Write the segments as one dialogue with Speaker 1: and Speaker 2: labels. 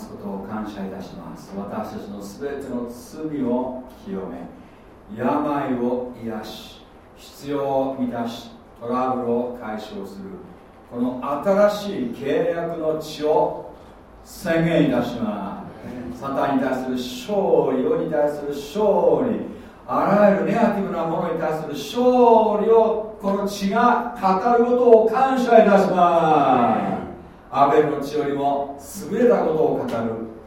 Speaker 1: ますことを感謝いたします。私たちの全ての罪を清め病を癒し必要を満たしトラブルを解消するこの新しい契約の血を宣言いたします。サタンに対する勝利世に対する勝利あらゆるネガティブなものに対する勝利をこの血が語ることを感謝いたします。アベルの血よりも優れたことを語る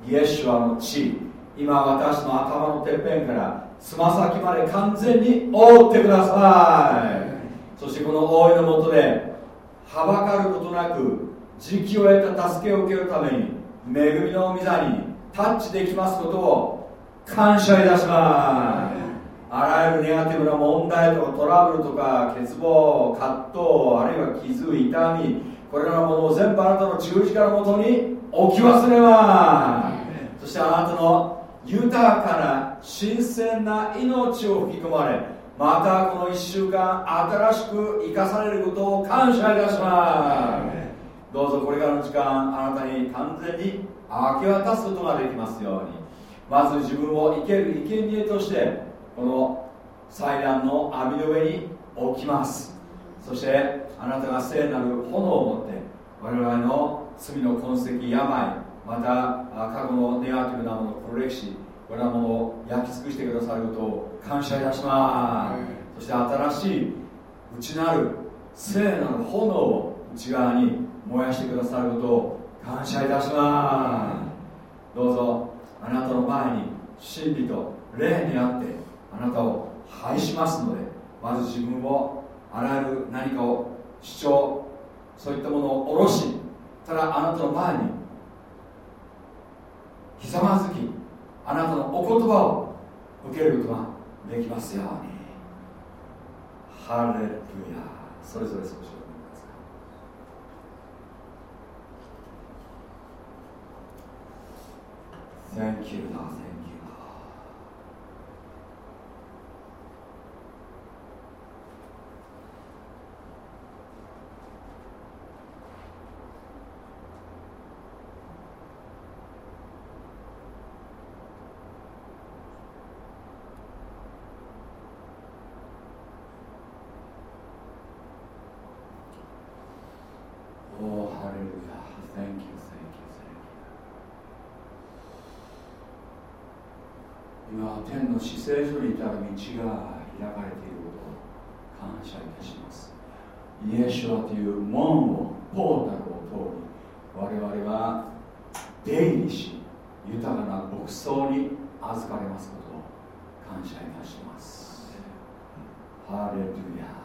Speaker 1: イエシュアの血今私の頭のてっぺんからつま先まで完全に覆ってください。そしてこの覆いのもとではばかることなく時期を得た助けを受けるために恵みの御座にタッチできますことを感謝いたします。あらゆるネガティブな問題とかトラブルとか欠乏葛藤あるいは傷痛みこれらのものを全部あなたの十字架のもとに置き忘れますそしてあなたの豊かな新鮮な命を吹き込まれまたこの1週間新しく生かされることを感謝いたしますどうぞこれからの時間あなたに完全に明け渡すことができますようにまず自分を生ける生贄としてこの祭壇の網の上に置きます。そしてあなたが聖なる炎を持って我々の罪の痕跡病また過去のネガティブなもの黒歴史これらものを焼き尽くしてくださることを感謝いたします。そして新しい内なる聖なる炎を内側に燃やしてくださることを感謝いたします。どうぞあなたの前に真理と霊にあってあなたを拝しますのでまず自分をあらゆる何かを主張そういったものを下ろしただあなたの前にひざまずきあなたのお言葉を受けることができますように。ハレルヤ。それぞれ少しお願いください。Thank you, Lord. の死聖所に至る道が開かれていることを感謝いたします。イエシュアという門をポータルを通り我々は出入りし豊かな牧草に預かれますことを感謝いたします。ハレルヤ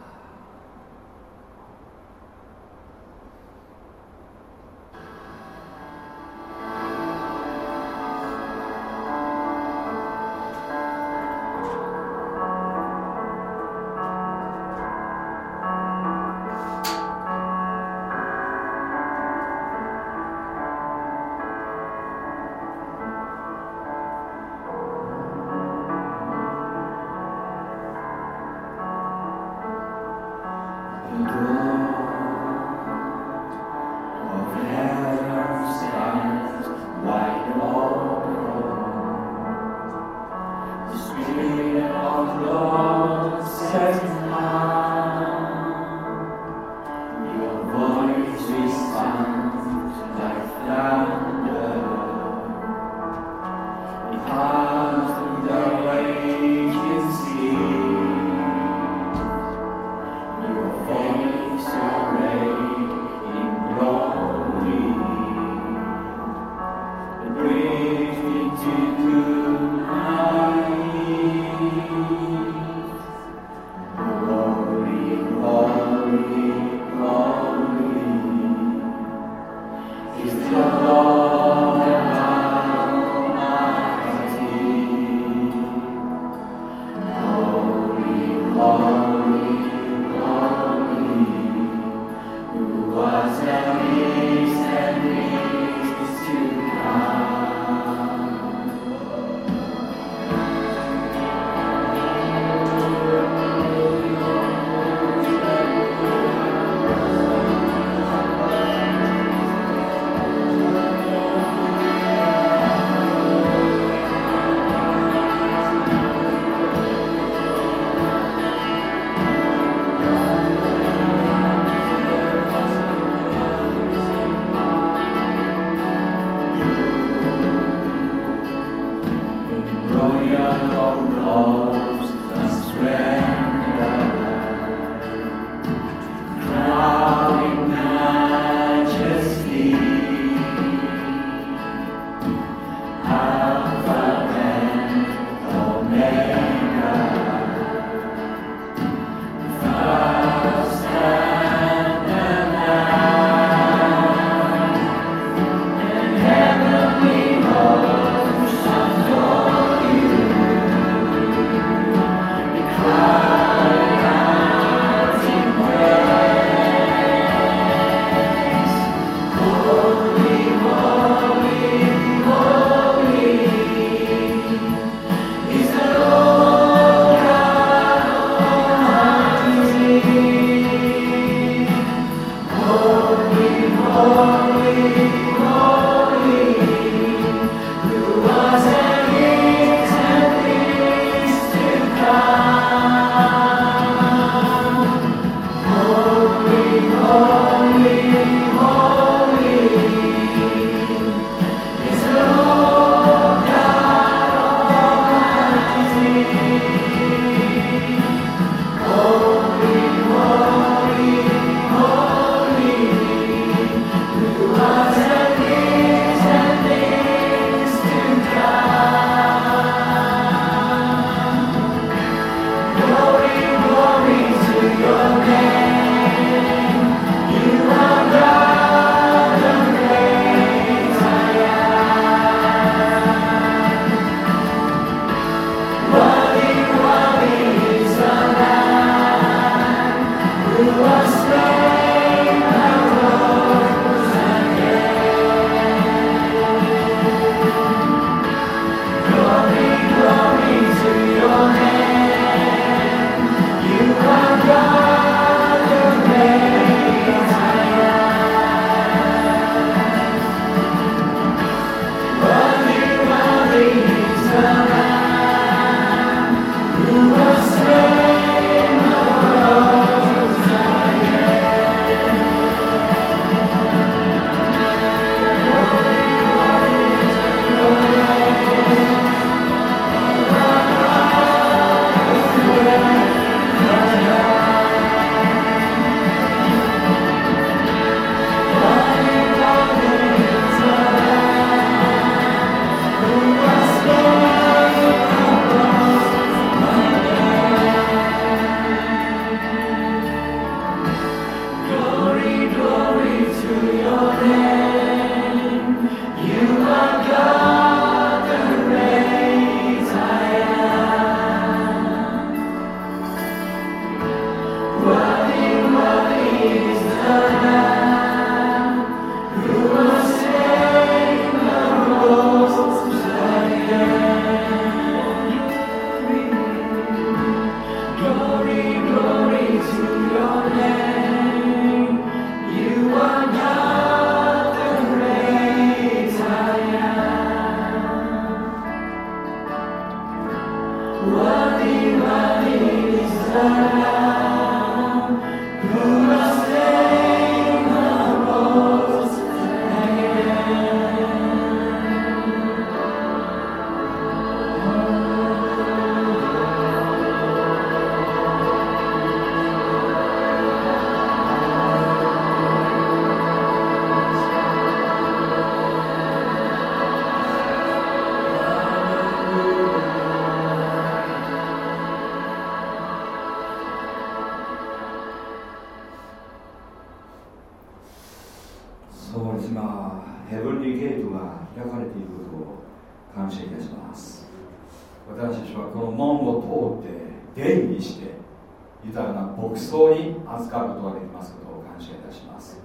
Speaker 1: 現にして豊かな牧草に扱うことができますことを感謝いたします。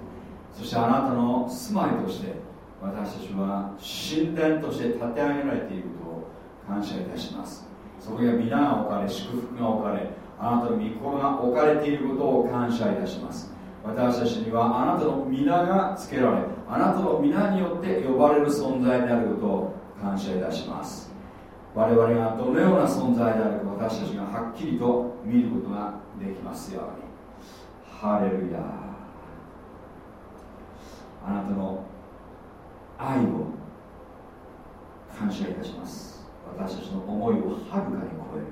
Speaker 1: そしてあなたの住まいとして私たちは神殿として建て上げられていることを感謝いたします。そこには皆が置かれ祝福が置かれあなたの御子が置かれていることを感謝いたします。私たちにはあなたの皆がつけられあなたの皆によって呼ばれる存在であることを感謝いたします。我々がどのような存在であるか私たちがはっきりと見ることができますように。ハレルヤあなたの愛を感謝いたします。私たちの思いをはるかに超える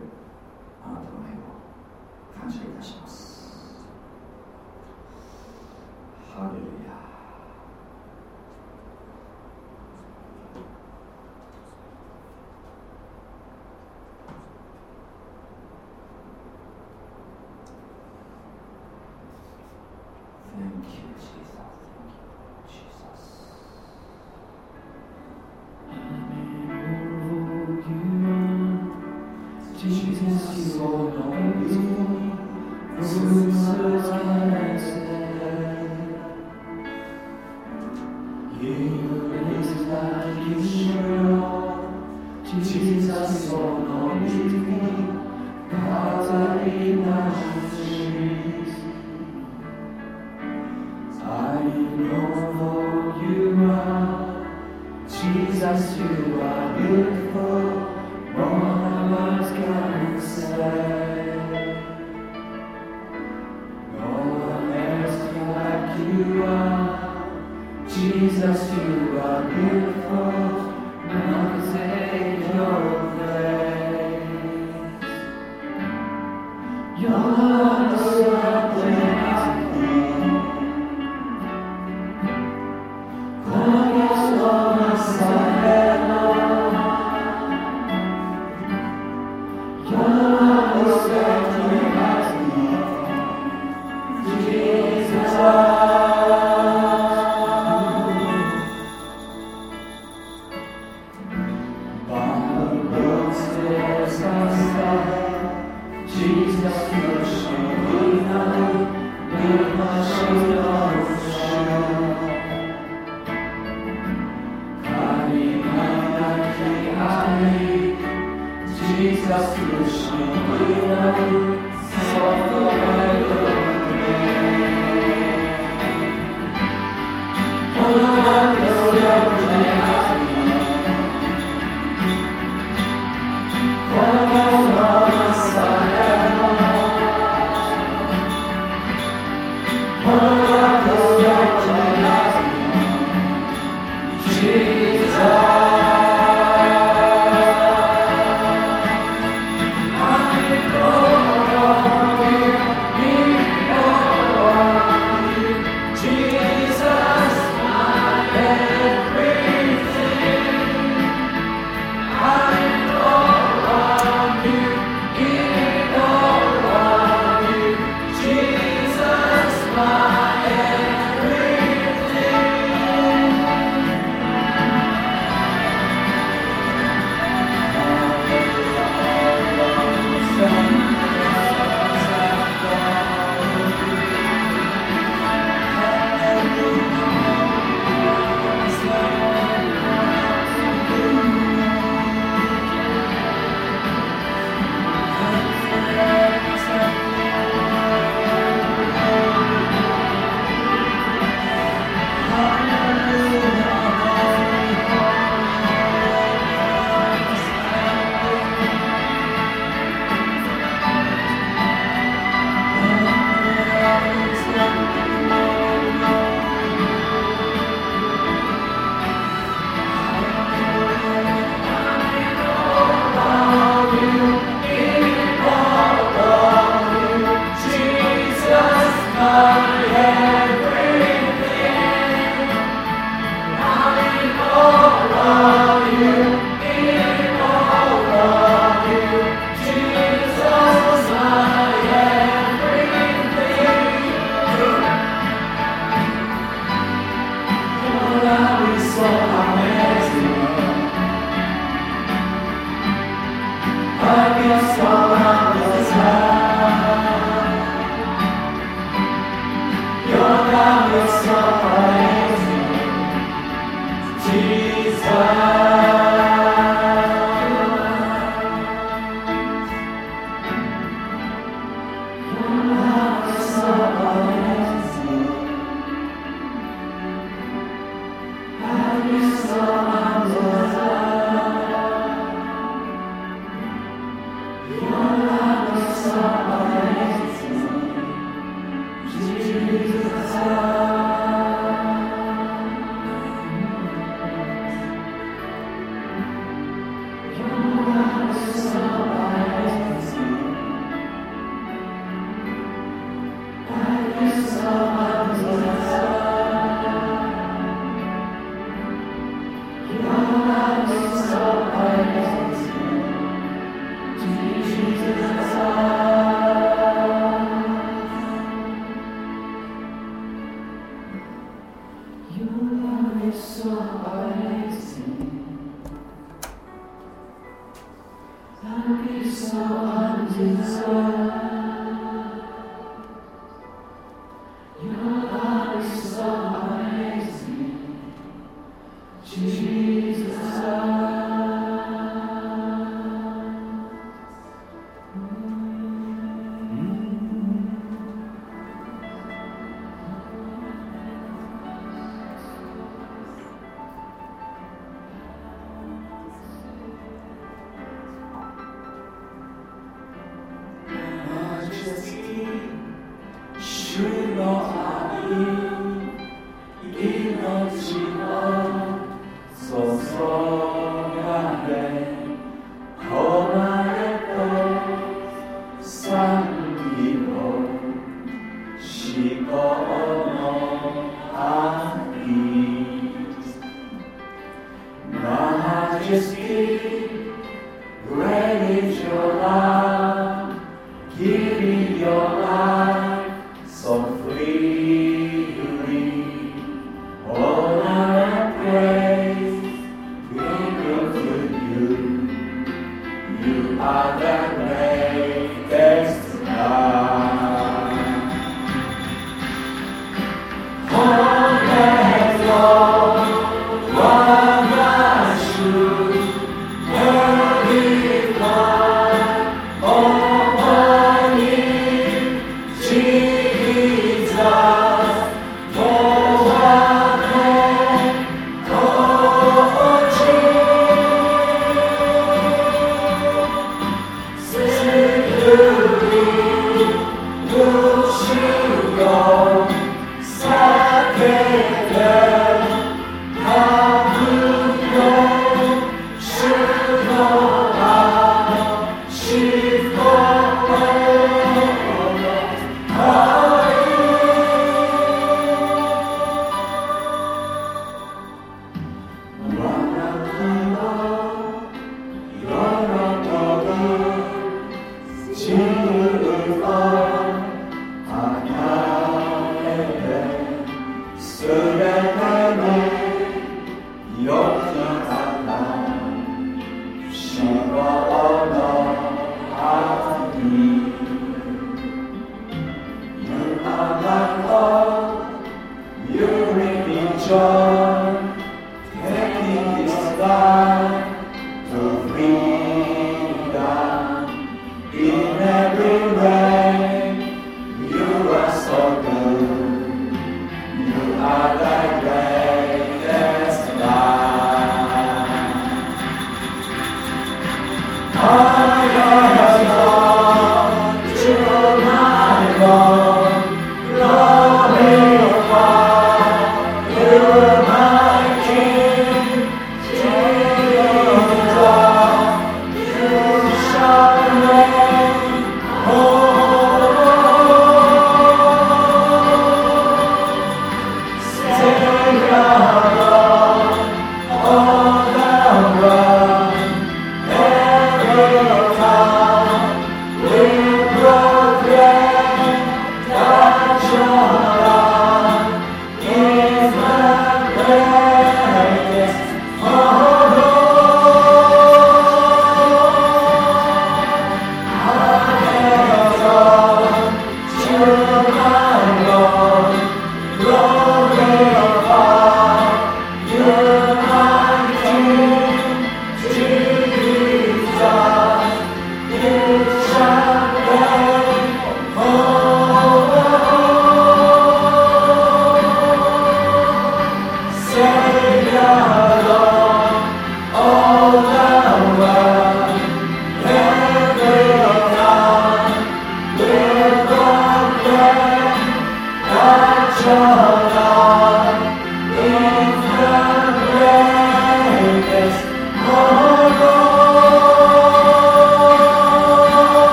Speaker 1: あなたの愛を感謝いたします。ハレルヤ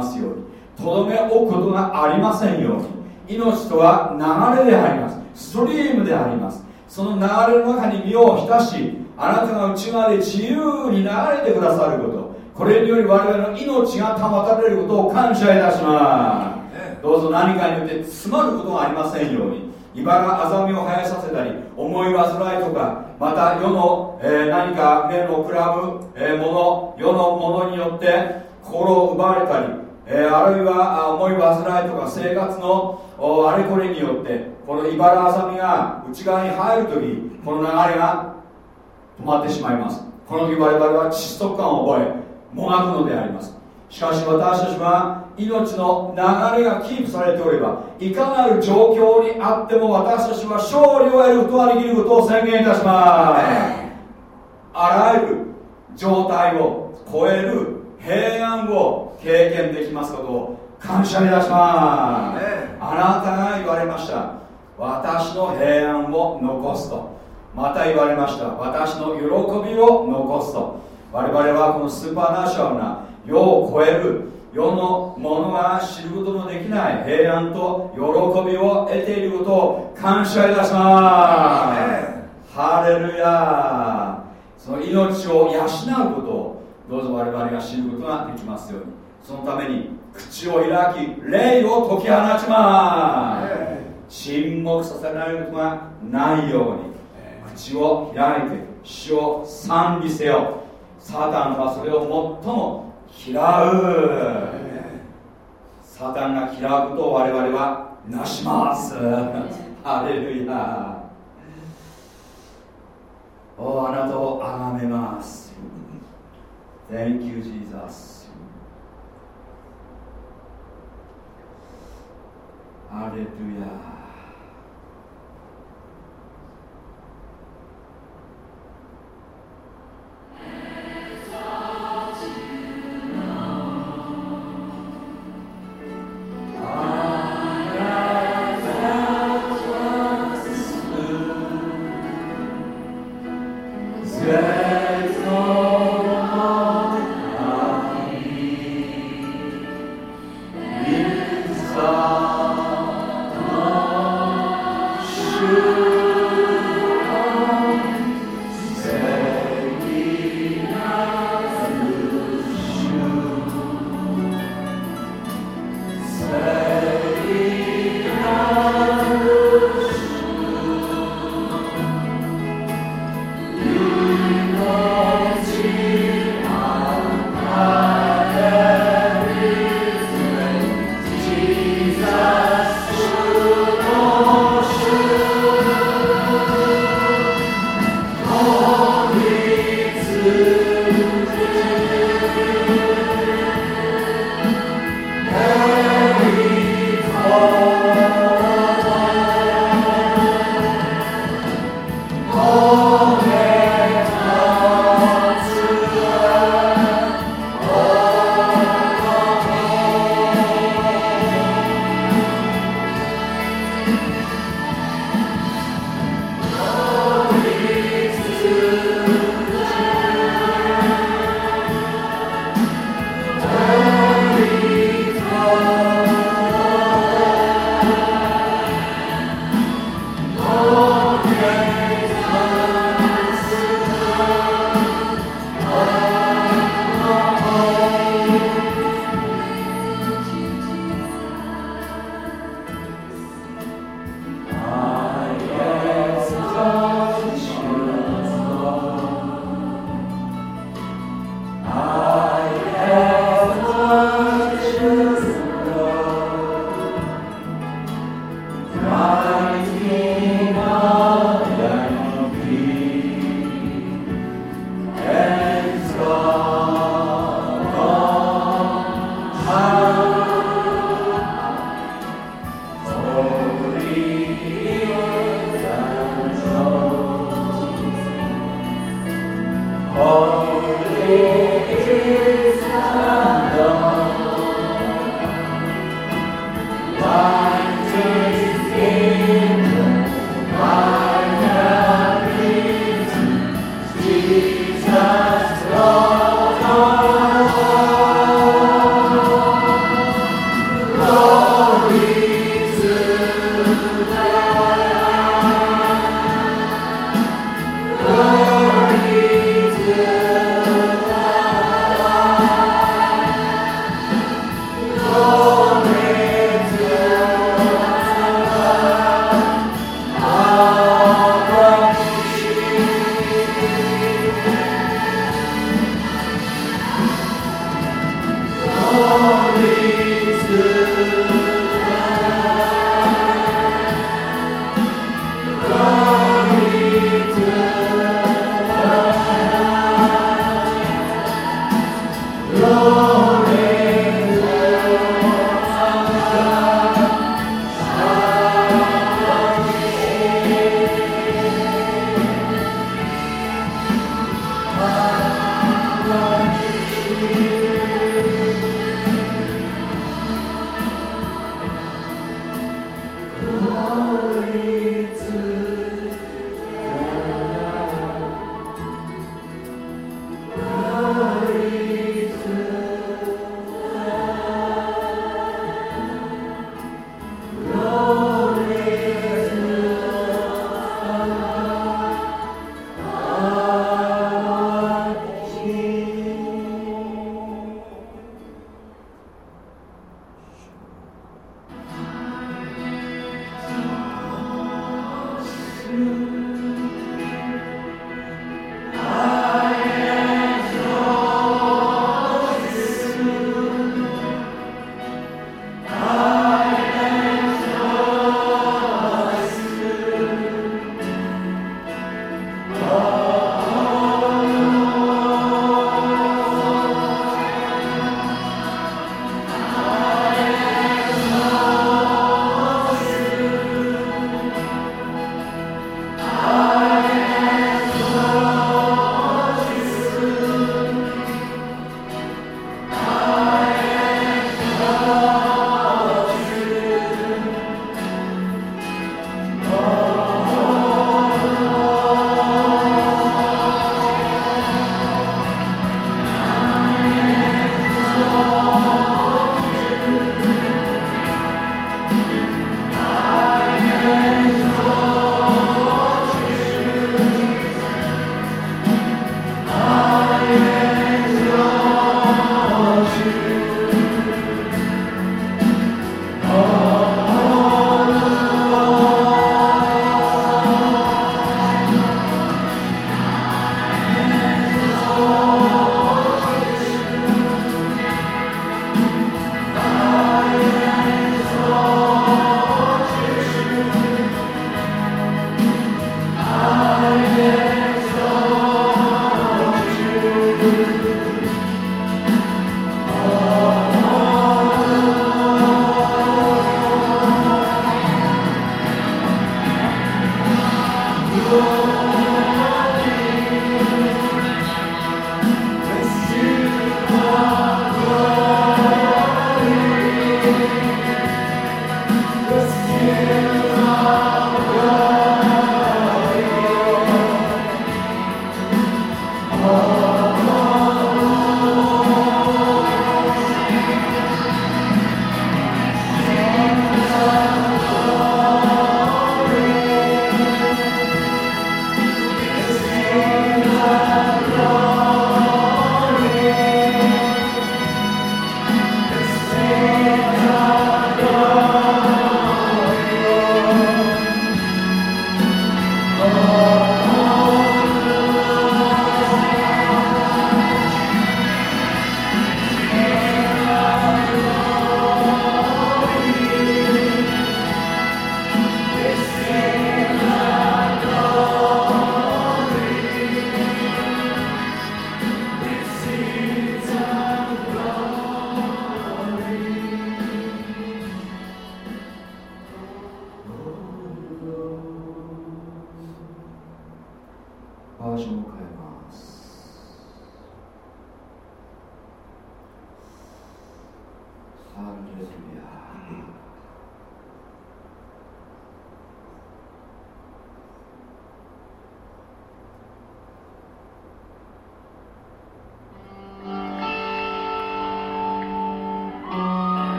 Speaker 1: ますように。とどめ置
Speaker 2: く
Speaker 1: ことがありませんように。命とは流れであります。ストリームでありますそ
Speaker 2: の流
Speaker 1: れの中に身を浸しあなたが内側で自由に流れてくださること。これにより我々の
Speaker 2: 命が保たれることを
Speaker 1: 感謝いたします。どうぞ何かによって詰まることがありませんように。茨あざみを生やさせたり思い煩いとかまた世の、えー、何か目のくらむ、えー、もの世のものによって心を奪われたりえー、あるいは思い煩いとか生活のあれこれによってこの茨あさみが内側に入るときこの流れが止まってしまいます。この時我々は窒息感を覚えもがくのであります。しかし私たちは命の流れがキープされておればいかなる状況にあっても私たちは勝利を得ることができることを宣言いたします。あらゆる状態を超える平安を経験できますことを感謝いたします。あなたが言われました。私の平安を残すと。また言われました。私の喜びを残すと。我々はこのスーパーナショナルな世を超える世のものが知ることのできない平安と喜びを得ていることを感謝いたします。ハレルヤその命を養うことをどうぞ我々が知ることができますように。そのために口を開き霊を解き放ちます。沈黙させられることがないように口を開いて死を賛美せよサタンはそれを最も嫌う。サタンが嫌うことを我々はなします。ハレルヤ。おあなたをあがめます。Thank you Jesus ハレルヤ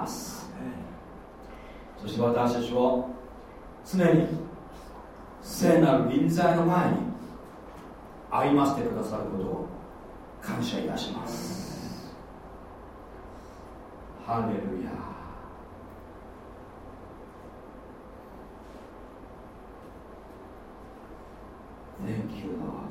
Speaker 1: ます。そして私たちを常に聖なる臨在の前に歩ませてくださることを感謝いたします。ハレルヤー。Thank you, Lord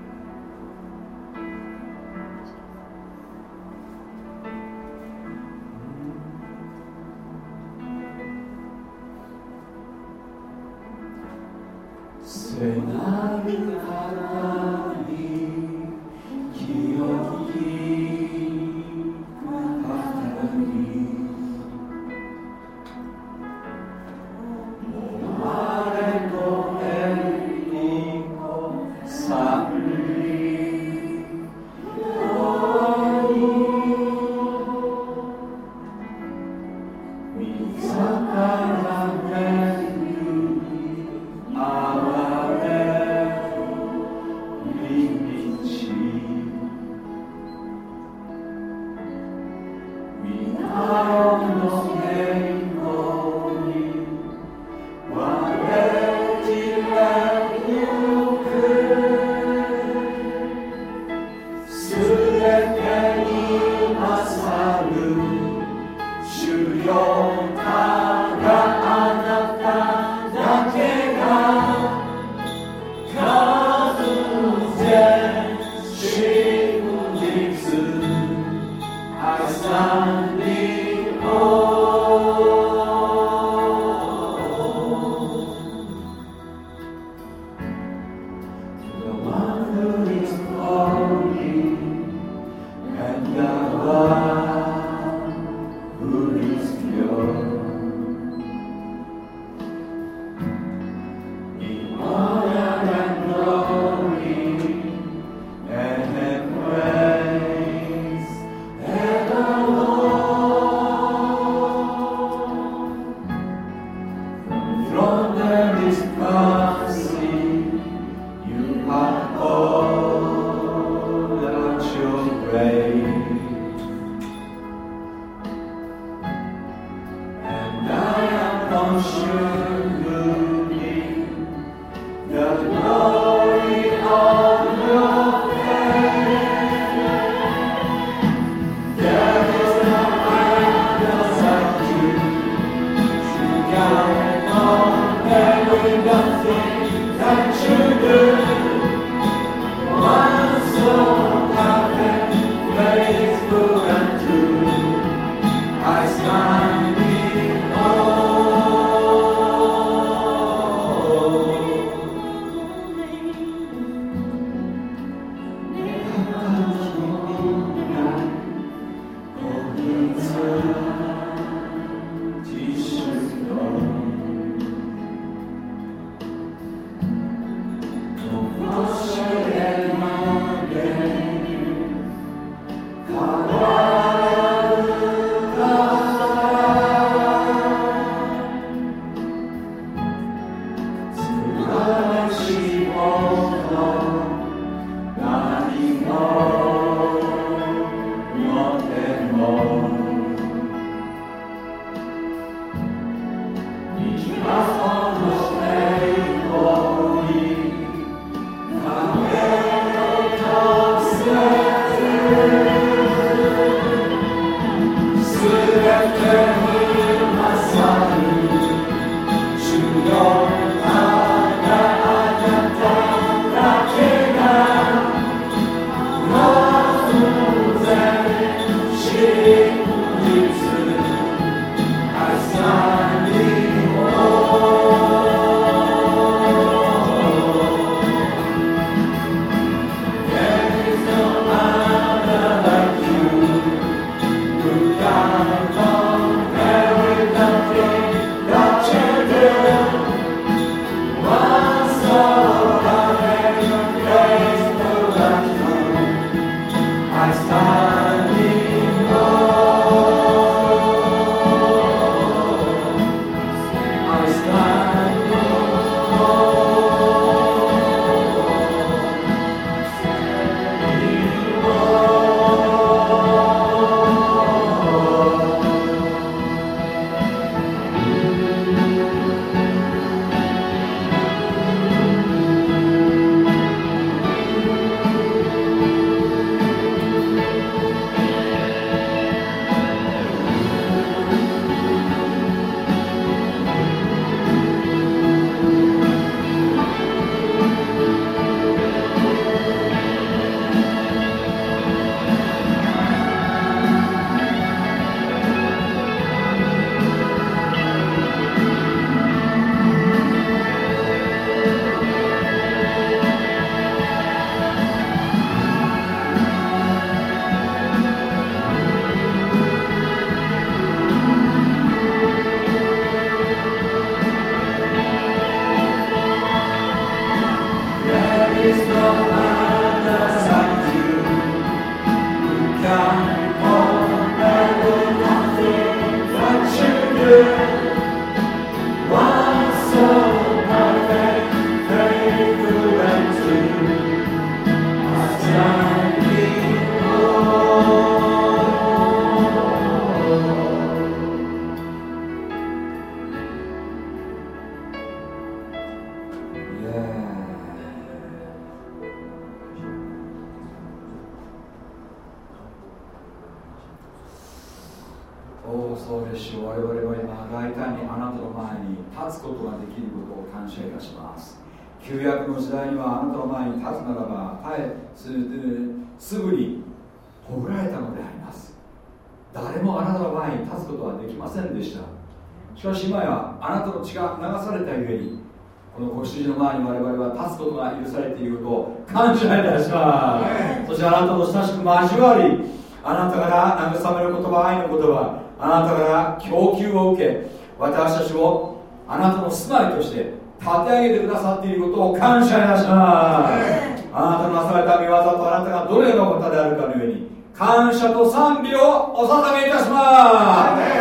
Speaker 1: が許されていることを感謝いたしますそしてあなたと親しく交わりあなたから慰める言葉愛の言葉あなたから供給を受け私たちをあなたの住まいとして立て上げてくださっていることを感謝いたします。あなたのなされた見業とあなたがどのような方であるかのように感謝と賛美をお捧げいたします。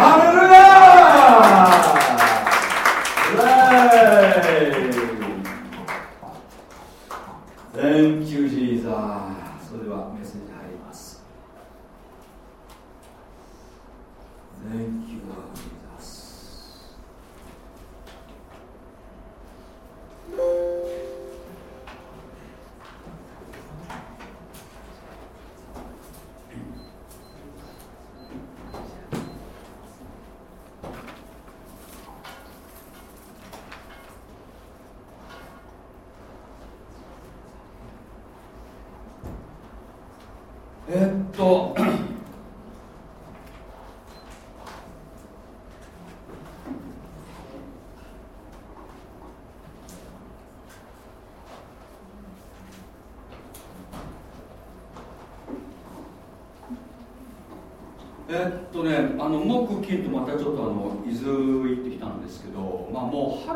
Speaker 1: ハレルヤ and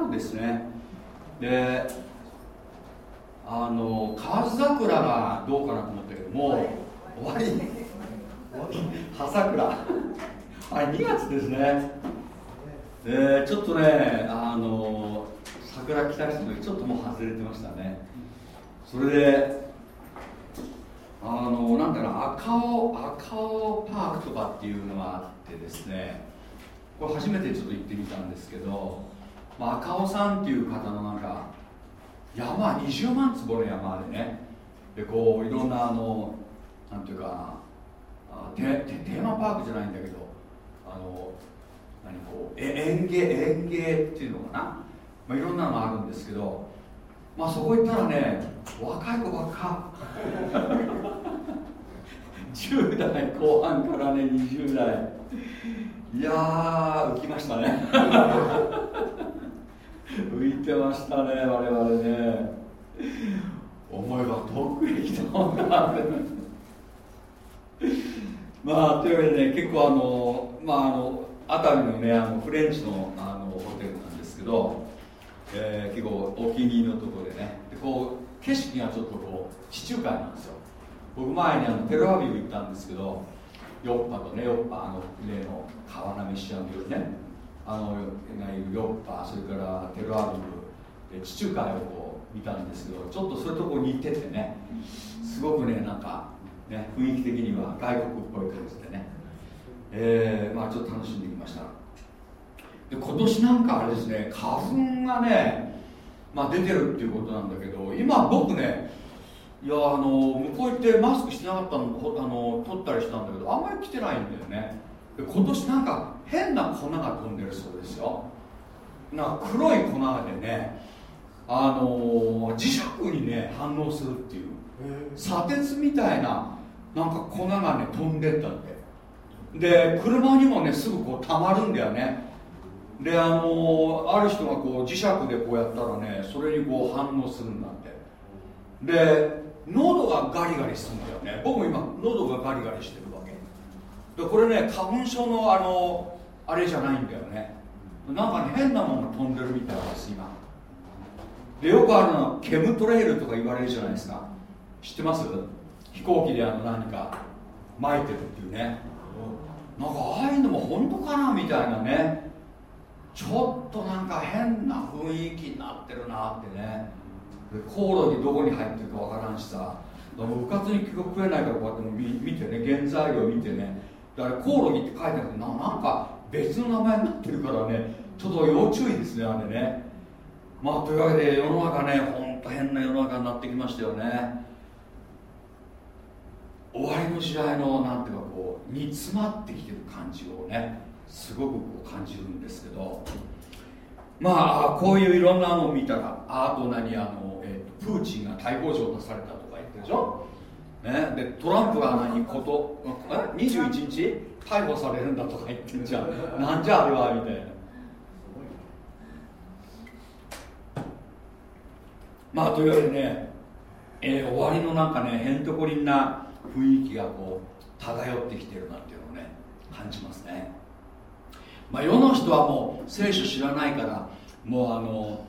Speaker 1: まあ、もう春ですね。であの河津桜がどうかなと思ったけども、はい。終わり葉桜あれ2月ですね。でちょっとねあの桜来た人のちょっともう外れてましたね。それであのなんだろう赤尾赤尾パークとかっていうのがあってですねこれ初めてちょっと行ってみたんですけど、まあ、赤尾さんっていう方のなんか山20万坪の山でねでこういろんなあのなんていうかあテテーマパークじゃないんだけどあの何こう園芸園芸っていうのかな、まあ、いろんなのあるんですけどまあそこ行ったらね若い子ばっか。10代後半からね20代。いやー浮きましたね。浮いてましたね我々ね。思えば遠くへ来たもんだまあというわけでね結構あのまああの熱海のねあのフレンチのあのホテルなんですけど、えー、結構お気に入りのところでね。でこう景色がちょっとこう地中海なんですよ。僕前にあのテルアビブ行ったんですけどヨッパとねヨッパあの例の川波シアンというね。あのがいるヨッパそれからテルアビブで地中海をこう見たんですけどちょっとそういうとこ似ててねすごくねなんかね、雰囲気的には外国っぽい感じでね、えーまあ、ちょっと楽しんできました。で今年なんかあれですね花粉がね、まあ、出てるっていうことなんだけど今僕ねいやあの向こう行ってマスクしてなかったのあの取ったりしたんだけどあんまり来てないんだよね。で今年なんか変な粉が飛んでるそうですよ。なんか黒い粉でねあの磁石にね反応するっていう。砂鉄みたいななんか粉がね飛んでったって。で車にもねすぐこうたまるんだよね。であのある人がこう磁石でこうやったらねそれにこう反応するんだって。で喉がガリガリするんだよね。僕も今喉がガリガリしてる。でこれね花粉症のあのあれじゃないんだよね。なんかね変なものが飛んでるみたいです今。でよくあるのはケムトレイルとか言われるじゃないですか。知ってます？飛行機であの何か撒いてるっていうね。なんかああいうのも本当かなみたいなね。ちょっとなんか変な雰囲気になってるなってね。で航路にどこに入ってるかわからんしさ。うかつに記憶食えないからこうやって見見てね原材料見てね。だからコオロギって書いてあるけどななんか別の名前になってるからねちょっと要注意ですねあれね。まあというわけで世の中ねほんと変な世の中になってきましたよね。終わりの時代のなんていうかこう煮詰まってきてる感じをねすごく感じるんですけど。まあこういういろんなのを見たらあと何あの、えー、プーチンが逮捕状出されたとか言ってるでしょ、ね、でトランプが何ことえ21日逮捕されるんだとか言ってんじゃん。なんじゃあれはみたいな。まあというわけでね、えー、終わりのなんかねへんとこりんな雰囲気がこう漂ってきてるなっていうのをね感じますね。まあ世の人はもう聖書知らないからもうあの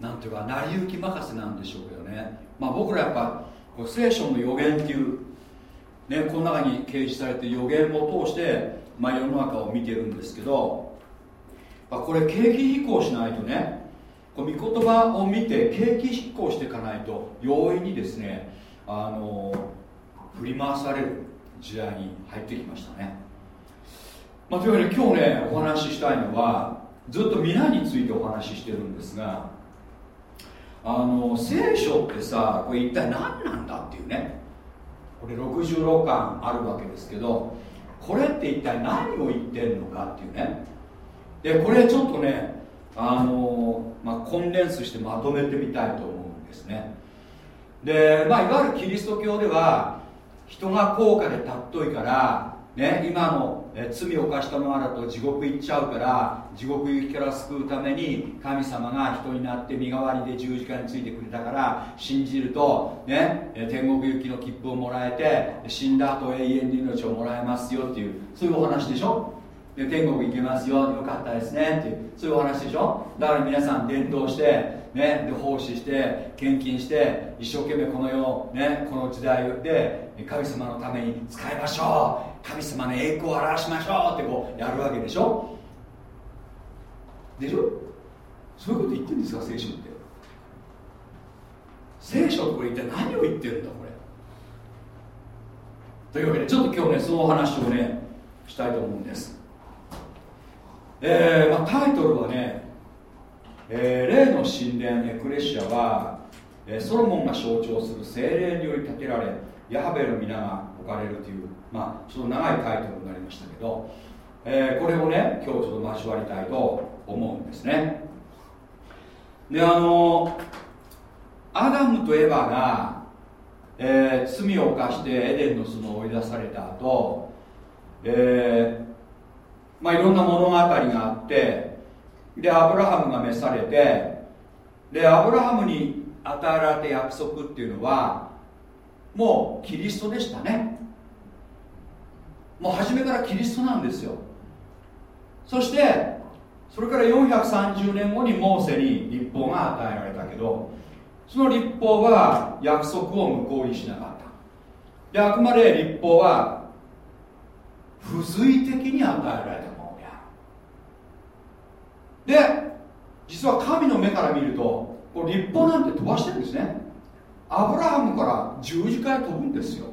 Speaker 1: なんていうか成り行き任せなんでしょうけどね。まあ僕らやっぱ聖書の予言っていうねこの中に掲示されて予言を通して、まあ、世の中を見てるんですけど、ま、これ景気飛行しないとねこ御言葉を見て景気飛行していかないと容易にですねあの振り回される時代に入ってきましたね、まあ、というわけで今日ねお話ししたいのはずっと皆についてお話ししてるんですがあの聖書ってさこれ一体何なんだっていうね。これ66巻あるわけですけどこれって一体何を言ってるのかっていうね。でこれちょっとねあの、まあ、コンデンスしてまとめてみたいと思うんですね。で、まあ、いわゆるキリスト教では人が高価で尊いからね、今のえ罪を犯したままだと地獄行っちゃうから地獄行きから救うために神様が人になって身代わりで十字架についてくれたから信じると、ね、天国行きの切符をもらえて死んだ後永遠に命をもらえますよっていうそういうお話でしょ？で天国行けますよ。よかったですね。っていうそういうお話でしょ？だから皆さん伝道してねで奉仕して献金して一生懸命この世ねこの時代で神様のために使いましょう。神様の栄光を表しましょうってこうやるわけでしょ？でしょ？そういうこと言ってるんですか聖書って。聖書ってこれ一体何を言ってるんだこれ？というわけでちょっと今日ねそのお話をねしたいと思うんです。えーまあ、タイトルはね、えー、例の神殿エクレシアは、えー、ソロモンが象徴する精霊により建てられヤハベの皆が置かれるという、まあ、ちょっと長いタイトルになりましたけど、えー、これをね今日ちょっと交わりたいと思うんですね。であのアダムとエヴァが、えー、罪を犯してエデンの園を追い出された後、えー、まあ、いろんな物語があってでアブラハムが召されてでアブラハムに与えられた約束っていうのはもうキリストでしたね。もう初めからキリストなんですよ。そしてそれから430年後にモーセに立法が与えられたけどその立法は約束を無効にしなかった。であくまで立法は付随的に与えられたものである。で実は神の目から見るとこ立法なんて飛ばしてるんですね。アブラハムから十字架へ飛ぶんですよ。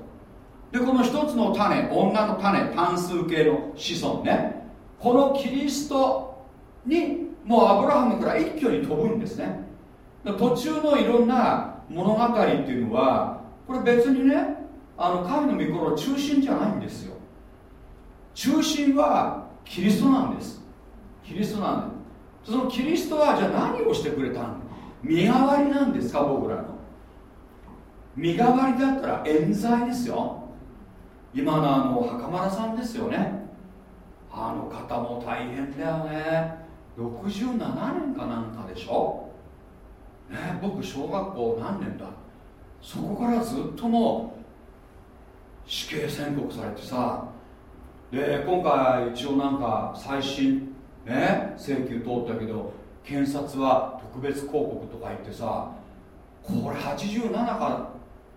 Speaker 1: でこの一つの種女の種単数形の子孫ね。このキリストにもうアブラハムから一挙に飛ぶんですね。途中のいろんな物語っていうのはこれ別にねあの神の御心の中心じゃないんですよ。中心はキリストなんです。キリストなんです。そのキリストはじゃあ何をしてくれたん身代わりなんですか僕らの。身代わりだったら冤罪ですよ。今のあの袴田さんですよね。あの方も大変だよね。67年かなんかでしょ。ね僕小学校何年だ。そこからずっともう死刑宣告されてさ。で今回一応なんか最新ね請求通ったけど検察は特別抗告とか言ってさ。これ87か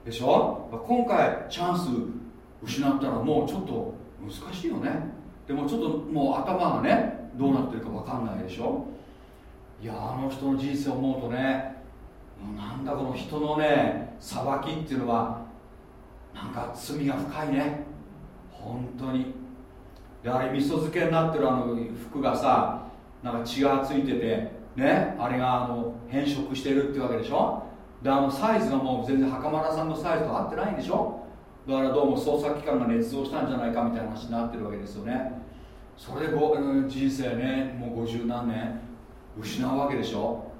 Speaker 1: でしょ。今回チャンス失ったらもうちょっと難しいよね。でもちょっともう頭がねどうなってるか分かんないでしょ。いやあの人の人生を思うとねなんだこの人のね裁きっていうのはなんか罪が深いね。本当に。であれ味噌漬けになってるあの服がさなんか血がついててねあれがあの変色してるってわけでしょ。であのサイズがもう全然袴田さんのサイズと合ってないんでしょ。だからどうも捜査機関が捏造したんじゃないかみたいな話になってるわけですよね。それでご人生ねもう50何年失うわけでしょ。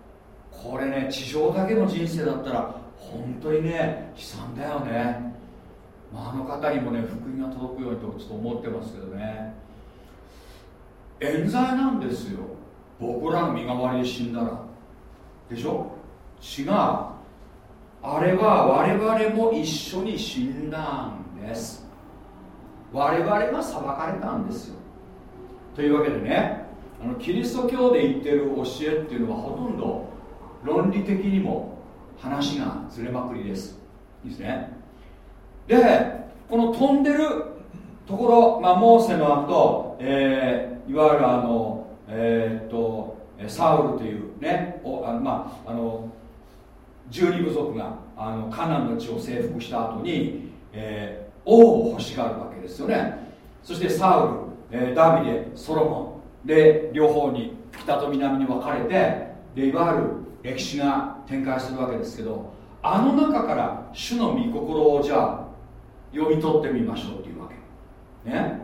Speaker 1: これね地上だけの人生だったら本当にね悲惨だよね、まあ、あの方にもね福音が届くようにとちょっと思ってますけどね。冤罪なんですよ。僕らの身代わりで死んだら。でしょ？違う。あれは我々も一緒に死んだんです。我々が裁かれたんですよ。というわけでねあのキリスト教で言ってる教えっていうのはほとんど論理的にも話がずれまくりです。いいですね。でこの飛んでるところ、まあ、モーセの後、えー、いわゆるあのえー、っとサウルというねおあまああの十二部族があのカナンの地を征服した後に、えー、王を欲しがるわけですよね。そしてサウル、えー、ダビデソロモンで両方に北と南に分かれてでいわゆる歴史が展開するわけですけどあの中から主の御心をじゃあ読み取ってみましょうっていうわけ。ね。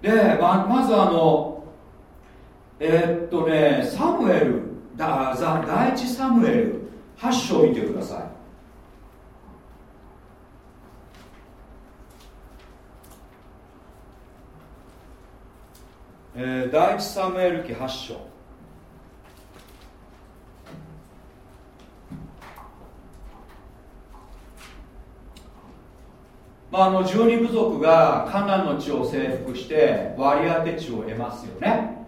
Speaker 1: でままずあのえー、っとねサムエルだ第一サムエル8章見てください。えー、第一サムエル記8章。まあ、あの十二部族がカナンの地を征服して割り当て地を得ますよね。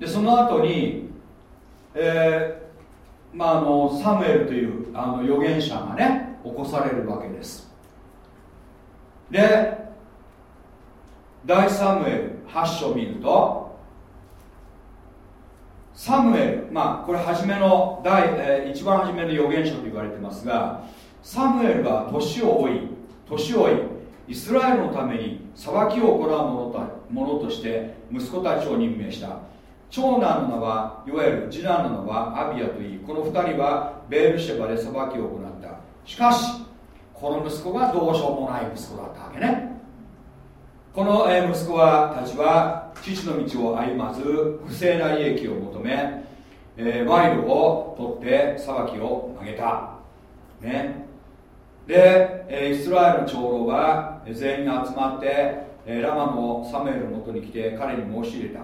Speaker 1: でその後に、えーまあ、あのサムエルというあの預言者がね起こされるわけです。で第サムエル8章を見るとサムエルまあこれ初めの第、えー、一番初めの預言者と言われてますがサムエルが年を追い年を追いイスラエルのために裁きを行う者と者として息子たちを任命した。長男の名はいわゆる次男の名はアビアといいこの2人はベールシェバで裁きを行った。しかしこの息子がどうしようもない息子だったわけね。この息子はたちは父の道を歩まず不正な利益を求め、えー、賄賂を取って裁きを挙げた。ね。で、え、イスラエルの長老は全員集まって、え、ラマのサムエルのもとに来て彼に申し入れた。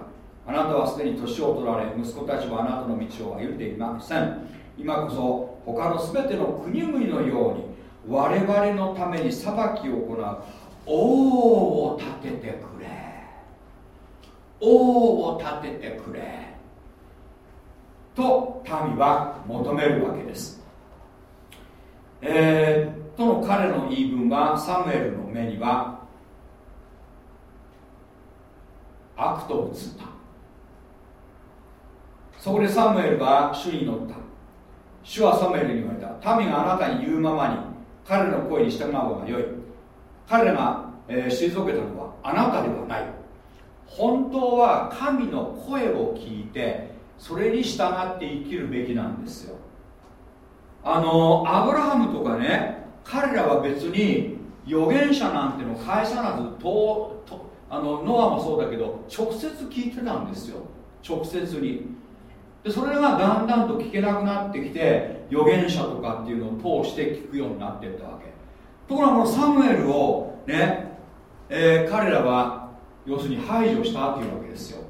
Speaker 1: あなたはすでに年を取られ息子たちはあなたの道を歩んでいません。今こそ他の全ての国々のように我々のために裁きを行う王を立ててくれ。王を立ててくれ。と民は求めるわけです。えー、との彼の言い分はサムエルの目には悪と映った。そこでサムエルは主に乗った。主はサムエルに言われた。民があなたに言うままに彼の声に従う方がよい。彼らが、えー、退けたのはあなたではない。本当は神の声を聞いてそれに従って生きるべきなんですよ。あのアブラハムとかね彼らは別に預言者なんての返さなずとあのノアもそうだけど直接聞いてたんですよ。直接に。でそれがだんだんと聞けなくなってきて預言者とかっていうのを通して聞くようになっていったわけ。ところがこのサムエルをね、えー、彼らは要するに排除したっていうわけですよ。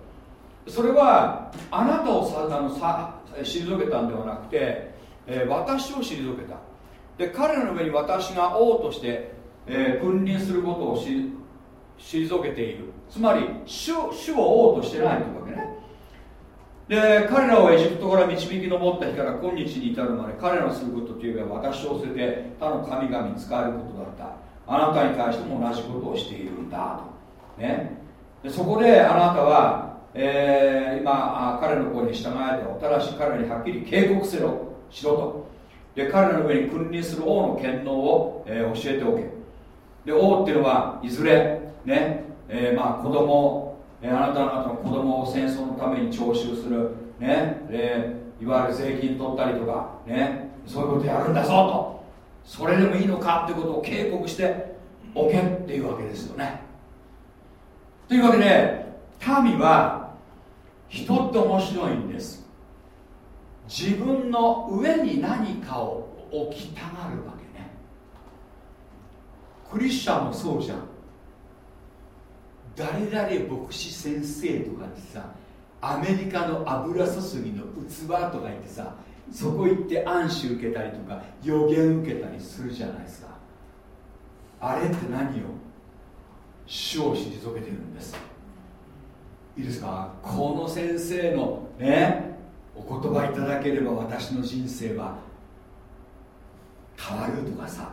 Speaker 1: それはあなたをさあのさ退けたんではなくて、えー、私を退けた。で彼らの上に私が王として、えー、君臨することを退けている。つまり主主を王としてないというわけね。で彼らをエジプトから導き上った日から今日に至るまで彼らのすることといえば私を捨てて他の神々に使えることだった。あなたに対しても同じことをしているんだと、ね、でそこであなたは、えー、今彼の声に従えてただし彼らにはっきり警告せろしろと。で彼らの上に君臨する王の権能を、えー、教えておけ。で王っていうのはいずれね、えー、まあ子供えあなた方の子供を戦争のために徴収する、ねえいわゆる税金取ったりとか、ね、そういうことやるんだぞと。それでもいいのかってことを警告しておけっていうわけですよね。というわけで民は人って面白いんです。自分の上に何かを置きたがるわけね。クリスチャンもそうじゃん。誰々牧師先生とかってさアメリカの油注ぎの器とか言ってさそこ行って暗視受けたりとか予言受けたりするじゃないですか。あれって何よ？主を退けてるんです。いいですか？この先生のねお言葉いただければ私の人生は変わるとかさ。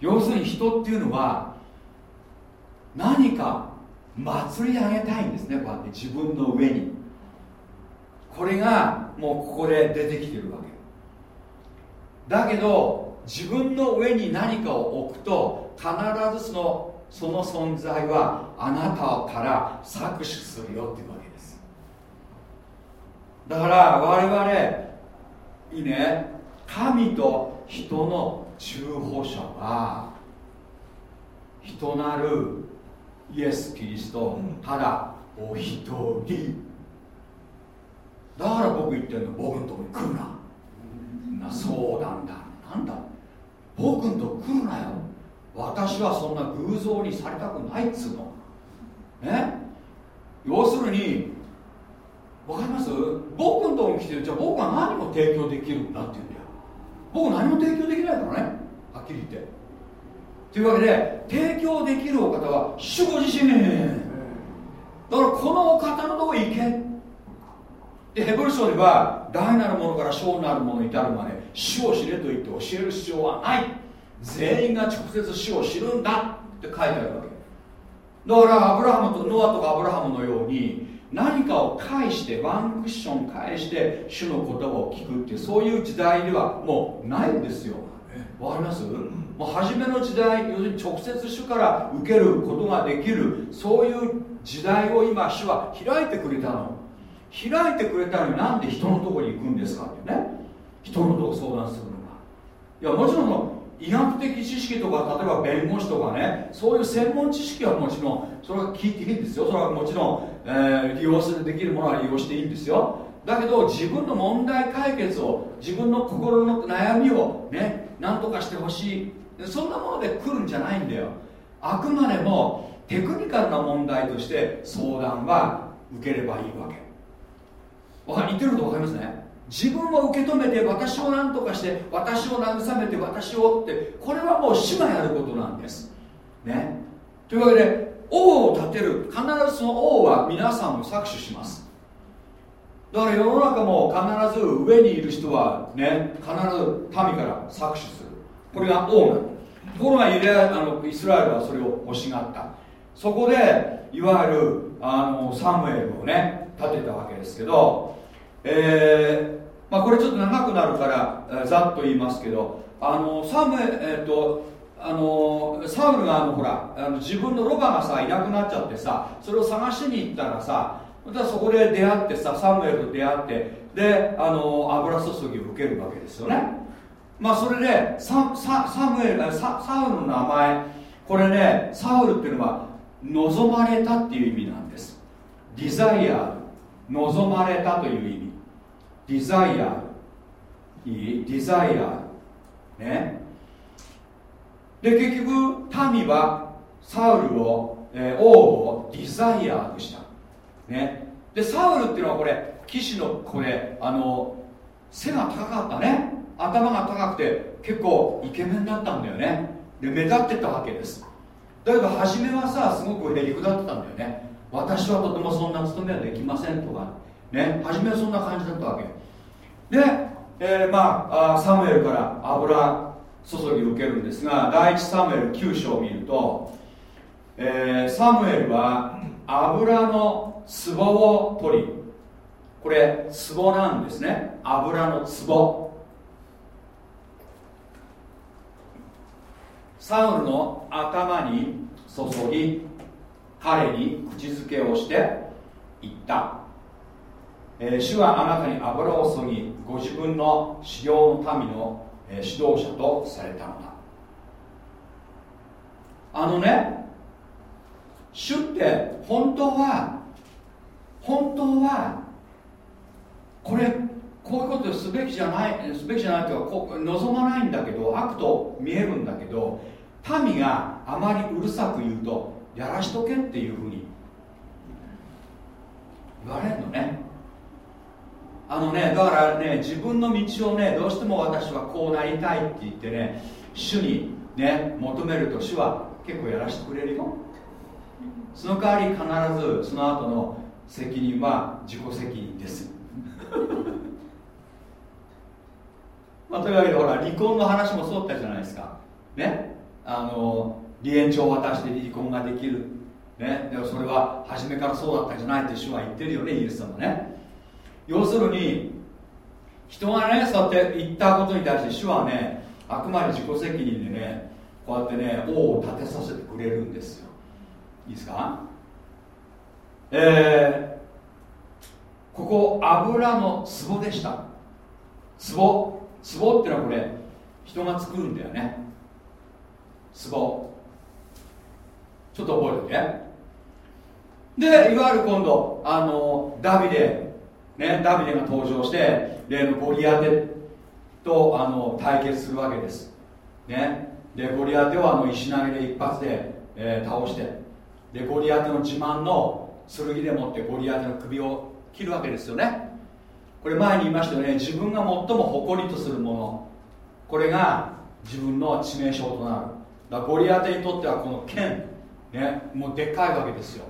Speaker 1: 要するに人っていうのは何か祭り上げたいんですねこうやって自分の上に。これがもうここで出てきてるわけ。だけど自分の上に何かを置くと必ずそのその存在はあなたから搾取するよっていうわけです。だから我々いいね。神と人の中保者は人なるイエス・キリストただお一人。だから僕言ってるの。僕のとこに来るな。なそうなんだ。なんだ。僕のとこ来るなよ。私はそんな偶像にされたくないっつうの。ね要するにわかります？僕のとこに来てる。じゃあ僕は何も提供できるんだって言うんだよ。僕何も提供できないからね。はっきり言ってというわけで提供できるお方は主ご自身。だからこのお方のとこ行け。でヘブル書では大なるものから小なるものに至るまで主を知れと言って教える必要はない。全員が直接主を知るんだ。って書いてあるわけ。だからアブラハムとノアとかアブラハムのように何かを返してワンクッション返して主の言葉を聞くっていうそういう時代ではもうないんですよ。わかります？もう初めの時代要するに直接主から受けることができるそういう時代を今主は開いてくれたの。開いてくれたのになんで人のとこに行くんですかってね。人のとこ相談するのが。いやもちろん医学的知識とか例えば弁護士とかねそういう専門知識はもちろんそれは聞いていいんですよ。それはもちろん、えー、利用するできるものは利用していいんですよ。だけど自分の問題解決を自分の心の悩みをね何とかしてほしい。そんなもので来るんじゃないんだよ。あくまでもテクニカルな問題として相談は受ければいいわけ。言ってること分かりますね？自分を受け止めて私を何とかして私を慰めて私をってこれはもう主がやることなんです。ね？というわけで王を立てる。必ずその王は皆さんを搾取します。だから世の中も必ず上にいる人はね必ず民から搾取する。これが王なところがユダあのイスラエルはそれを欲しがった。そこでいわゆるあのサムエルをね立てたわけですけどえー、まあ、これちょっと長くなるから、えー、ざっと言いますけどあのサムエルえー、っとあのサウルがあのほらあの自分のロバがさいなくなっちゃってさそれを探しに行ったらさまたそこで出会ってさサムエルと出会ってであの油注ぎを受けるわけですよね。まあそれでサササムエルササウルの名前これねサウルっていうのは望まれたっていう意味なんです。ディザイア望まれたという意味。ディザイアいい？ディザイアね。で結局民はサウルを、えー、王をディザイアとした。ね。でサウルっていうのはこれ騎士のこれあの背が高かったね。頭が高くて結構イケメンだったんだよね。で目立ってたわけです。だけど初めはさすごくへりくだってたんだよね。私はとてもそんな務めはできませんとかね。初めはそんな感じだったわけ。で、えー、まあサムエルから油注ぎを受けるんですが第一サムエル9章を見ると、えー、サムエルは油の壺を取りこれ壺なんですね。油の壺サウルの頭に注ぎ彼に口づけをして言った。えー、主はあなたに油を注ぎご自分の修行の民の、えー、指導者とされたのだ。あのね主って本当は本当はこれこういうことすべきじゃないすべきじゃないというかこ望まないんだけど悪と見えるんだけど民があまりうるさく言うとやらしとけっていうふうに言われるのね。あのねだからね自分の道をねどうしても私はこうなりたいって言ってね主にね求めると主は結構やらしてくれるよ。その代わり必ずその後の責任は自己責任です。まあ、というわけでほら離婚の話もそうだったじゃないですか。ね？あの離縁状を渡して離婚ができる。ね？でもそれは初めからそうだったじゃないって主は言ってるよねイエス様ね。要するに人がねそうやって言ったことに対して主はねあくまで自己責任でねこうやってね王を立てさせてくれるんですよ。いいですか？えー、ここ油の壺でした。壺。壺っていうのはこれ。人が作るんだよね。壺。ちょっと覚えておけ。でいわゆる今度あのダビデねダビデが登場して例のゴリアテとあの対決するわけです。ね。でゴリアテはあの石投げで一発で、えー、倒して。でゴリアテの自慢の剣でもってゴリアテの首を切るわけですよね。これ前に言いましたよね。自分が最も誇りとするもの。これが自分の致命傷となる。だゴリアテにとってはこの剣。ね。もうでっかいわけですよ。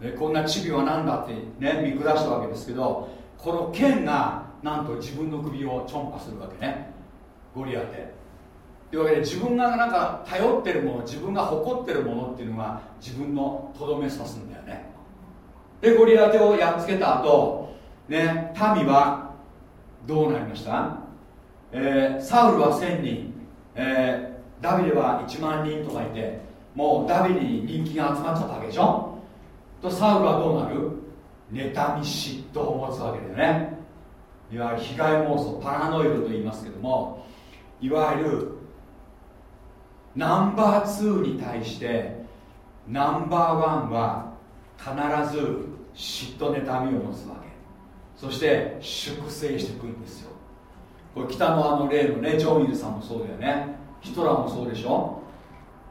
Speaker 1: でこんなチビは何だってね。見下したわけですけどこの剣がなんと自分の首をチョンパするわけね。ゴリアテ。というわけで自分がなんか頼ってるもの自分が誇ってるものっていうのが自分のとどめさすんだよね。でゴリアテをやっつけた後ね民はどうなりました、えー、サウルは1000人、えー、ダビデは1万人とかいてもうダビデに人気が集まっちゃったわけでしょ？とサウルはどうなる？妬み嫉妬を持つわけだよね。いわゆる被害妄想パラノイドと言いますけどもいわゆるナンバー2に対してナンバーワンは必ず嫉妬妬みを持つわけ。そして粛清していくんですよ。これ北のあの例のねジョンイルさんもそうだよね。ヒトラーもそうでしょ。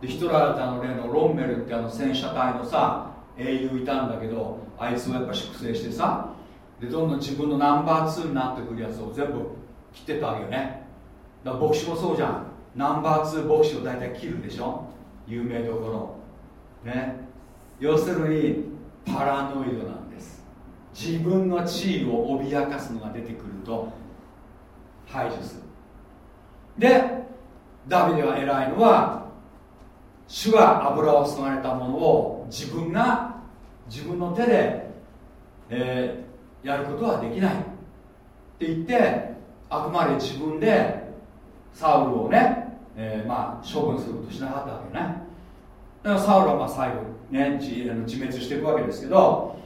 Speaker 1: でヒトラーってあの例のロンメルってあの戦車隊のさ英雄いたんだけどあいつをやっぱ粛清してさでどんどん自分のナンバー2になってくるやつを全部切ってったわけよね。だから牧師もそうじゃん。ナンバー2牧師を大体切るでしょ。有名どころ。ね。要するにパラノイドなんです。自分の地位を脅かすのが出てくると排除する。でダビデが偉いのは主が油を注がれたものを自分が自分の手で、えー、やることはできない。って言ってあくまで自分でサウルをねえー、まあ処分することしなかったわけね。だからサウルはまあ最後ね自自滅していくわけですけど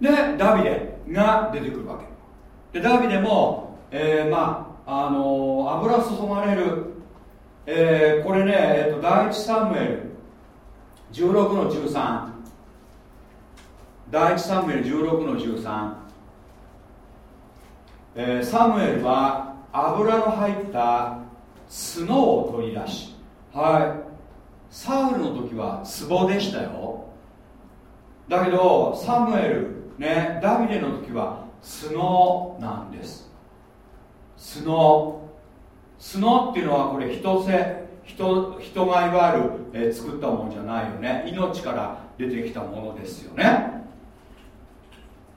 Speaker 1: でダビデが出てくるわけ。でダビデも、えー、まああのー、油注がれる、えー、これね、えーと、第一サムエル16の13第一サムエル16の13、えー、サムエルは油の入った角を取り出しはい。サウルの時は壺でしたよ。だけどサムエルねダビデの時は角なんです。角。角っていうのはこれ人せ人人がいわゆる、えー、作ったものじゃないよね。命から出てきたものですよね。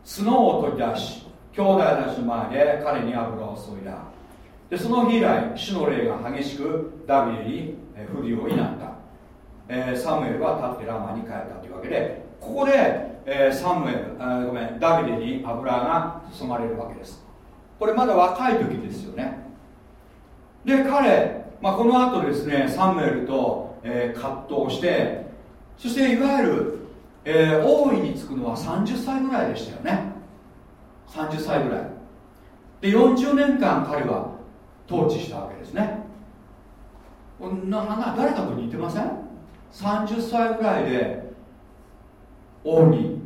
Speaker 1: 角を取り出し兄弟たちの前で彼に油を注いだ。でその日以来主の霊が激しくダビデに降るようになった、えー、サムエルは立ってラマに帰ったというわけでここで、えー、サムエルあごめんダビデに油が注がれるわけです。これまだ若い時ですよね。で彼、まあ、この後ですねサムエルと、えー、葛藤してそしていわゆる、えー、王位に就くのは30歳ぐらいでしたよね。30歳ぐらい。で40年間彼は統治したわけですね。なな誰かと似てません？?30 歳ぐらいで王に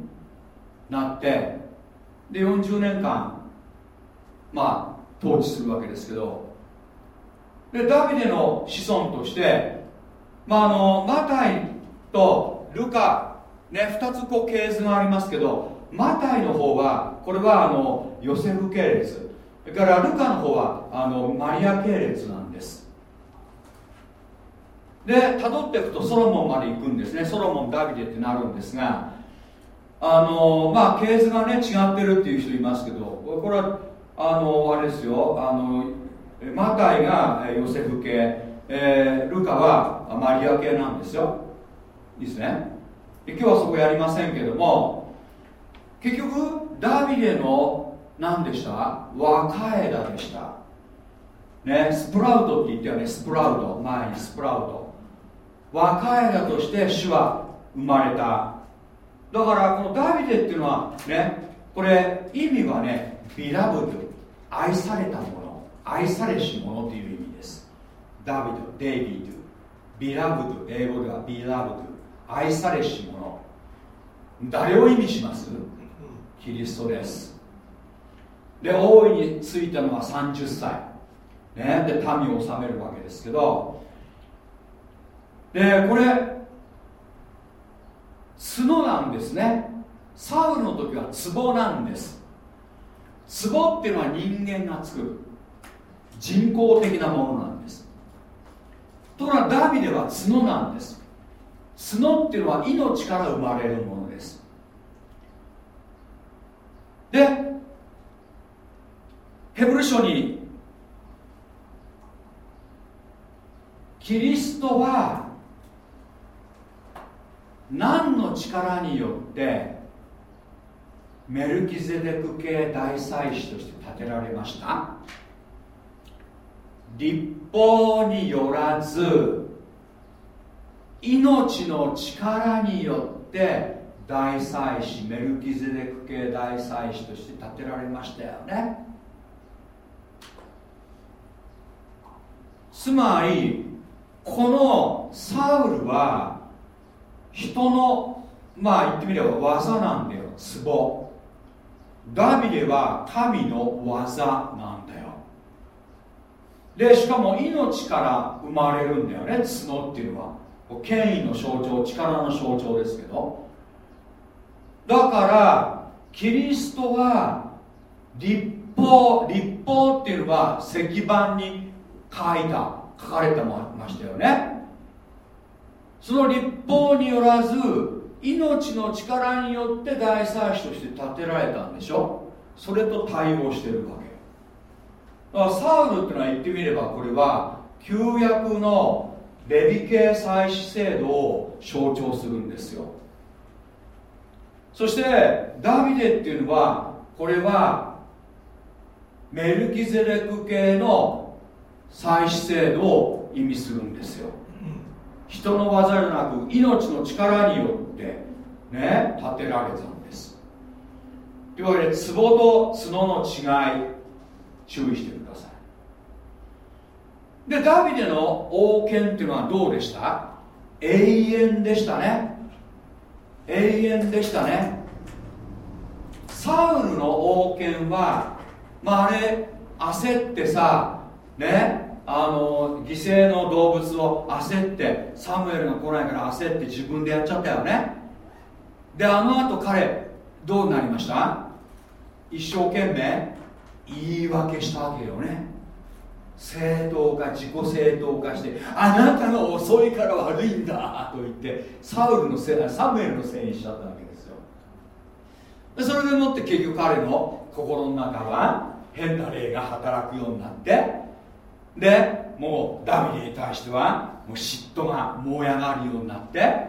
Speaker 1: なってで40年間まあ統治するわけですけどでダビデの子孫としてまああのマタイとルカね2つこう系図がありますけどマタイの方はこれはあのヨセフ系列それからルカの方はあのマリア系列なんですで辿っていくとソロモンまで行くんですね。ソロモンダビデってなるんですがあのまあ系図がね違ってるっていう人いますけどこれはあのあれですよ。あのマタイがヨセフ系、えー、ルカはマリア系なんですよ。いいですね。で今日はそこやりませんけども結局ダビデの何でした？若枝でした。ねスプラウトって言ってはね。スプラウト。前にスプラウト。若枝として主は生まれた。だからこのダビデっていうのはねこれ意味はねビラブド愛されたもの愛されし者という意味です。ダビドデイビードビラブド英語ではビラブド愛されし者。誰を意味します？キリストです。で王位についたのは30歳、ね、で民を治めるわけですけどでこれ角なんですね。サウルの時は壺なんです。壺っていうのは人間が作る人工的なものなんです。ところがダビデは角なんです。角っていうのは命から生まれるものです。でヘブル書にキリストは何の力によってメルキゼデク系大祭司として建てられました？立法によらず命の力によって大祭司メルキゼデク系大祭司として建てられましたよね。つまりこのサウルは人のまあ言ってみれば技なんだよ。ツボ。ダビデは神の技なんだよ。でしかも命から生まれるんだよね。角っていうのは。権威の象徴力の象徴ですけど。だからキリストは立法立法っていうのは石板に書いた書かれてましたよね。その立法によらず命の力によって大祭司として建てられたんでしょ？それと対応してるわけ。だからサウルっていうのは言ってみればこれは旧約のレビ系祭祀制度を象徴するんですよ。そしてダビデっていうのはこれはメルキゼレク系の祭祀制度を意味するんですよ。人の技じゃなく命の力によってね建てられたんです。というわけで壺と角の違い注意してください。でダビデの王権っていうのはどうでした？永遠でしたね。永遠でしたね。サウルの王権はまああれ焦ってさねあの犠牲の動物を焦ってサムエルが来ないから焦って自分でやっちゃったよね。であのあと彼どうなりました？一生懸命言い訳したわけよね。正当化自己正当化してあなたが遅いから悪いんだと言ってサウルのせいサムエルのせいにしちゃったわけですよ。でそれでもって結局彼の心の中は変な霊が働くようになってでもうダビデに対してはもう嫉妬が燃え上がるようになって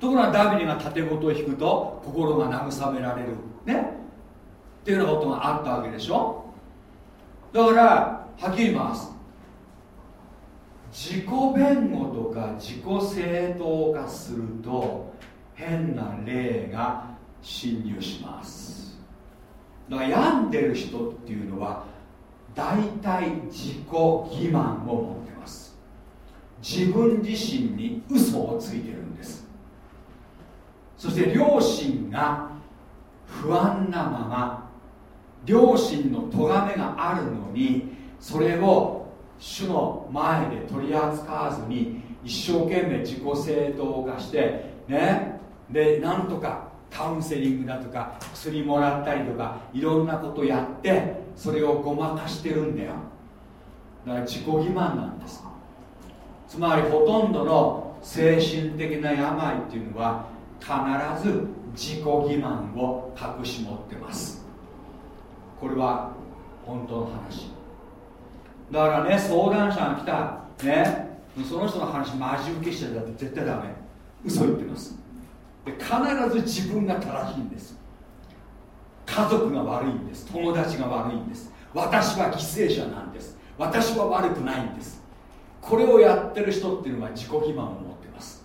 Speaker 1: ところがダビデが盾事を引くと心が慰められる。ね。っていうようなことがあったわけでしょ。だからはっきり言います。自己弁護とか自己正当化すると変な霊が侵入します。だから病んでる人っていうのは大体自己欺瞞を持ってます。自分自身に嘘をついてるんです。そして両親が不安なまま両親の咎めがあるのにそれを主の前で取り扱わずに一生懸命自己正当化してねでなんとかカウンセリングだとか薬もらったりとかいろんなことやってそれをごまかしてるんだよ。だから自己欺瞞なんです。つまりほとんどの精神的な病っていうのは必ず自己欺瞞を隠し持ってます。これは本当の話。だからね相談者が来た。ね。その人の話マジ受けしてるだって絶対ダメ。嘘言ってます。で必ず自分が正しいんです。家族が悪いんです。友達が悪いんです。私は犠牲者なんです。私は悪くないんです。これをやってる人っていうのは自己欺瞞を持ってます。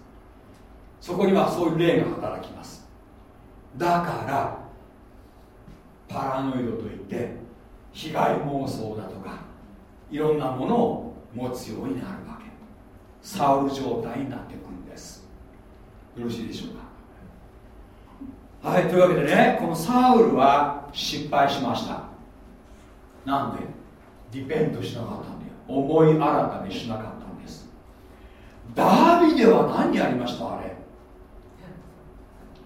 Speaker 1: そこにはそういう霊が働きます。だからパラノイドといって被害妄想だとかいろんなものを持つようになるわけ。サウル状態になっていくんです。よろしいでしょうか？はいというわけでねこのサウルは失敗しました。なんで？ディペンドしなかったんだよ。思い新たにしなかったんです。ダービデは何やりました？あれ。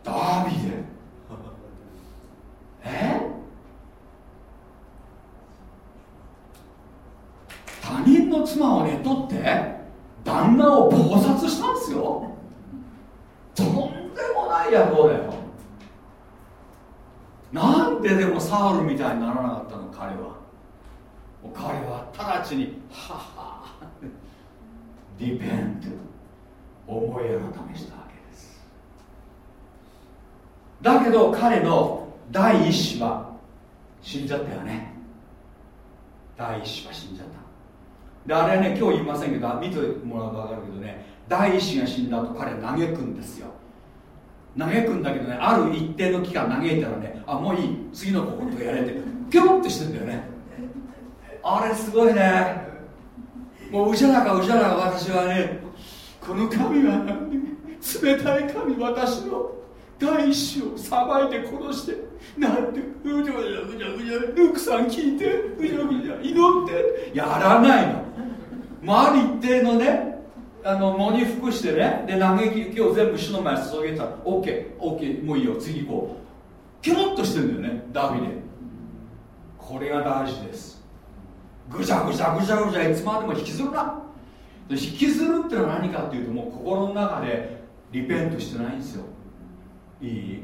Speaker 1: ダービデえ？他人の妻をね取って旦那を謀殺したんですよ。とんでもない野郎だよ。なんででもサウルみたいにならなかったの彼は。彼は直ちにはは。ディペンド思い改めしたわけです。だけど彼の第一子は死んじゃったよね。第一子は死んじゃった。であれはね今日言いませんけど見てもらうと分かるけどね第一子が死んだと彼嘆くんですよ。嘆くんだけどねある一定の期間嘆いたらねあもういい次のことやれってピョンってしてんだよね。あれすごいね。もううじゃらかうじゃらか私はねこの神は冷たい神私の第一子をさばいて殺してなんてうじゃうじゃうじゃうじゃルークさん聞いてうじゃうじゃ祈ってやらないの周り一定のねあの喪に服してねで嘆き今日全部主の前に注げた。ら OKOK もういいよ。次行こう。キョロッとしてるんだよねダビデ。これが大事です。ぐちゃぐちゃぐちゃぐちゃいつまでも引きずるな。引きずるってのは何かっていうともう心の中でリペントしてないんですよ。いい？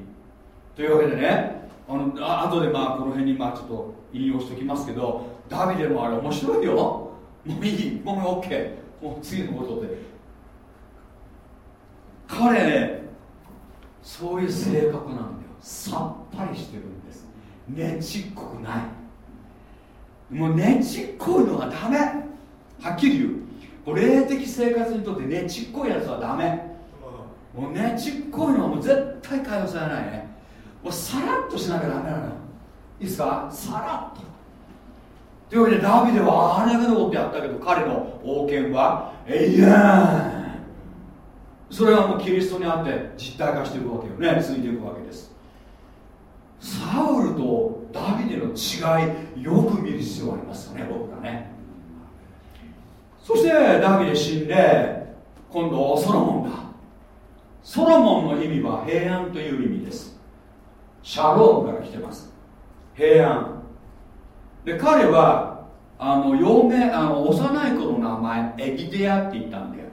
Speaker 1: というわけでねあのあ後でまあこの辺にまあちょっと引用しておきますけどダビデもあれ面白いよ。もういい。もう OK もう次のことで。彼ねそういう性格なんだよ。さっぱりしてるんです。ねちっこくない。もうねちっこいのはダメ。はっきり言う。霊的生活にとってねちっこいやつはダメ。もうねちっこいのはもう絶対解放されないね。もうさらっとしなきゃダメなのよ。いいですか？さらっと。というわけでダビデはあれだけのことやったけど彼の王権はえいやそれはもうキリストにあって実体化していくわけよね。続いていくわけです。サウルとダビデの違いよく見る必要がありますよね僕がね。そしてダビデ死んで今度ソロモンだ。ソロモンの意味は平安という意味です。シャロームから来てます。平安。で彼はあの嫁あの幼い子の名前エディデアって言ったんだよ。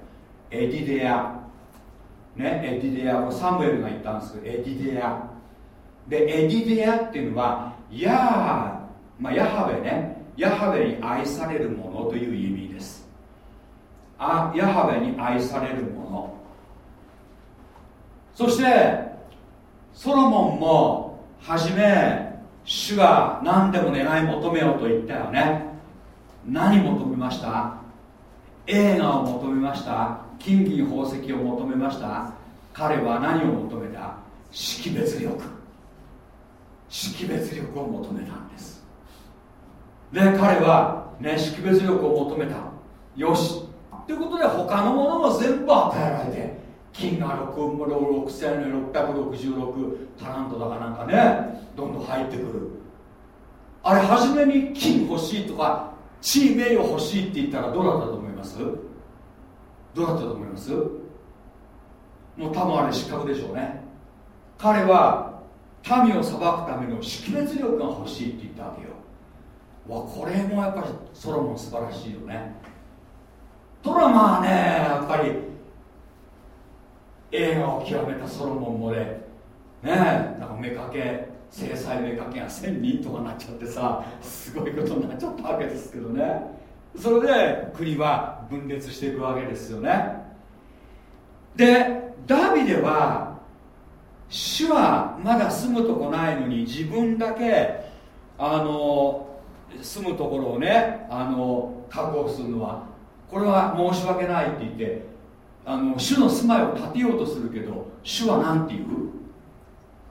Speaker 1: エディデア。ねエディデアサムエルが言ったんですけどエディデア。でエディデアっていうのはヤー、まあ、ヤハウェね。ヤハウェに愛されるものという意味です。あヤハウェに愛されるもの。そしてソロモンも初め主が何でも願い求めようと言ったよね。何求めました？映画を求めました？金銀宝石を求めました？彼は何を求めた？識別力。識別力を求めたんです。で彼はね識別力を求めた。よし。ということで他のものも全部与えられて金が6666タラントだかなんかねどんどん入ってくる。あれ初めに金欲しいとか地位名誉欲しいって言ったらどうだったと思います？どうだったと思います？もう多分あれ失格でしょうね。彼は民を裁くための識別力が欲しいって言ったわけよ。わこれもやっぱりソロモン素晴らしいよね。とらまあねやっぱり映画を極めたソロモンもねねえなんか目かけ制裁目かけが1000人とかなっちゃってさすごいことになっちゃったわけですけどね。それで国は分裂していくわけですよね。でダビデは主はまだ住むとこないのに自分だけあの住むところをねあの確保するのはこれは申し訳ないって言ってあの主の住まいを建てようとするけど主は何て言う？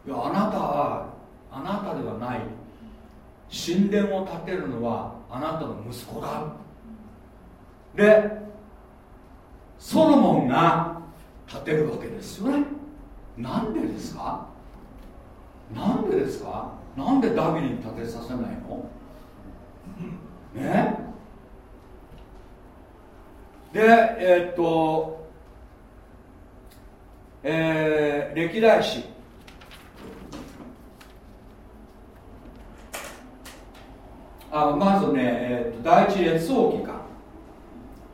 Speaker 1: いやあなたはあなたではない。神殿を建てるのはあなたの息子だ。でソロモンが建てるわけですよね。なんでですか？なんでですか？なんでダビデに建てさせないの？ね？でえー、っとえー、歴代史。あまずね、えー、第一列王記か、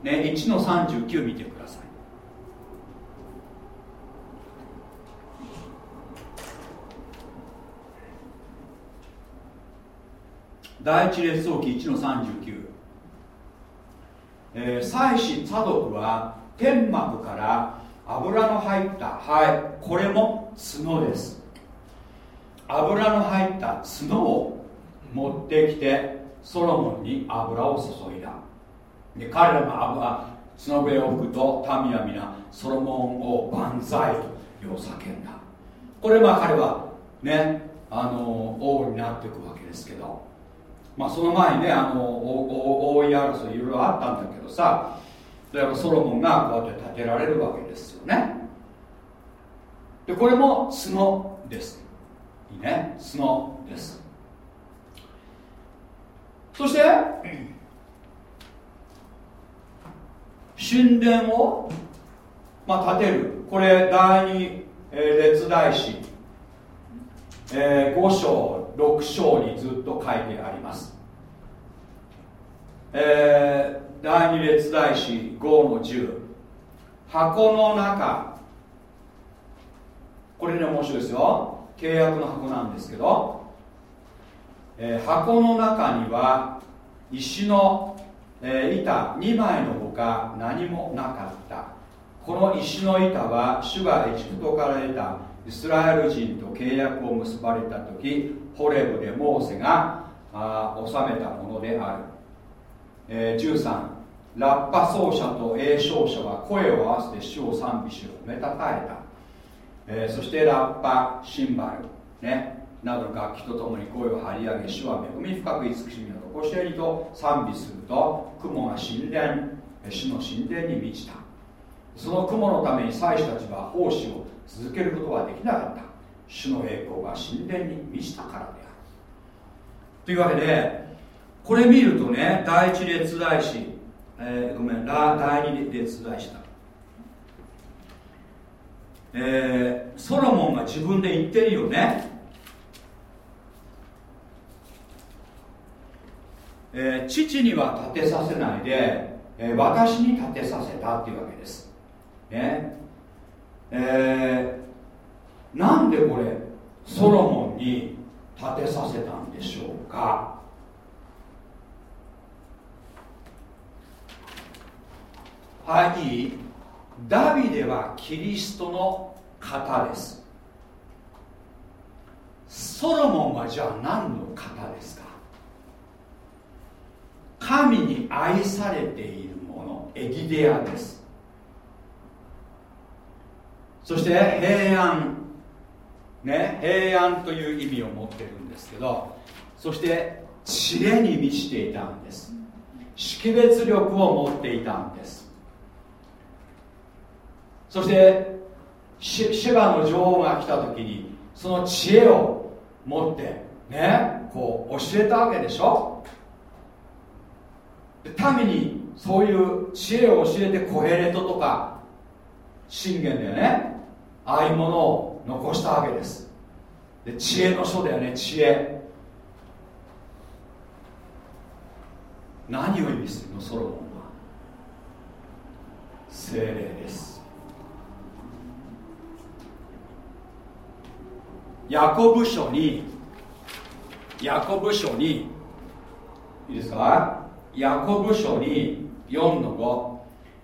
Speaker 1: ね、1の39見てください。第一列王記1の39、えー、祭司サドクは天幕から油の入ったはいこれも角です。油の入った角を持ってきてソロモンに油を注いだ。で彼らの油角笛を吹くと民は皆ソロモンを万歳と叫んだ。これまあ彼はねあの王になっていくわけですけど。まあその前にねあの王位争いいろいろあったんだけどさだからソロモンがこうやって建てられるわけですよね。でこれも角です。いいね。角です。そして神殿を、まあ、建てる。これ第二、えー、列大史、えー、5章6章にずっと書いてあります、えー、第二列大史5の10箱の中。これね面白いですよ。契約の箱なんですけどえー、箱の中には石の、板2枚のほか何もなかった。この石の板は主がエジプトから出たイスラエル人と契約を結ばれた時ホレブでモーセがあ収めたものである、えー、13ラッパ奏者と栄唱者は声を合わせて主を賛美し褒めたたえた、えー、そしてラッパシンバルねなどの楽器とともに声を張り上げ主は恵み深く慈しみを残してると賛美すると雲が神殿主の神殿に満ちた。その雲のために祭司たちは奉仕を続けることはできなかった。主の栄光が神殿に満ちたからである。というわけでこれ見るとね第一列大師、えー、ごめん第二列大師だ。えー、ソロモンが自分で言ってるよね。えー、父には立てさせないで、えー、私に立てさせたっていうわけです、ね。えー、なんでこれソロモンに立てさせたんでしょうか？はい。ダビデはキリストの方です。ソロモンはじゃあ何の方ですか？神に愛されているものエギデアです。そして平安。ね平安という意味を持ってるんですけどそして知恵に満ちていたんです。識別力を持っていたんです。そしてシェバの女王が来た時にその知恵を持ってねこう教えたわけでしょ？民にそういう知恵を教えてコヘレトとか信玄だよね。ああいうものを残したわけです。で知恵の書だよね知恵。何を意味するのソロモンは？精霊です。ヤコブ書にヤコブ書にいいですか？ヤコブ書に4の5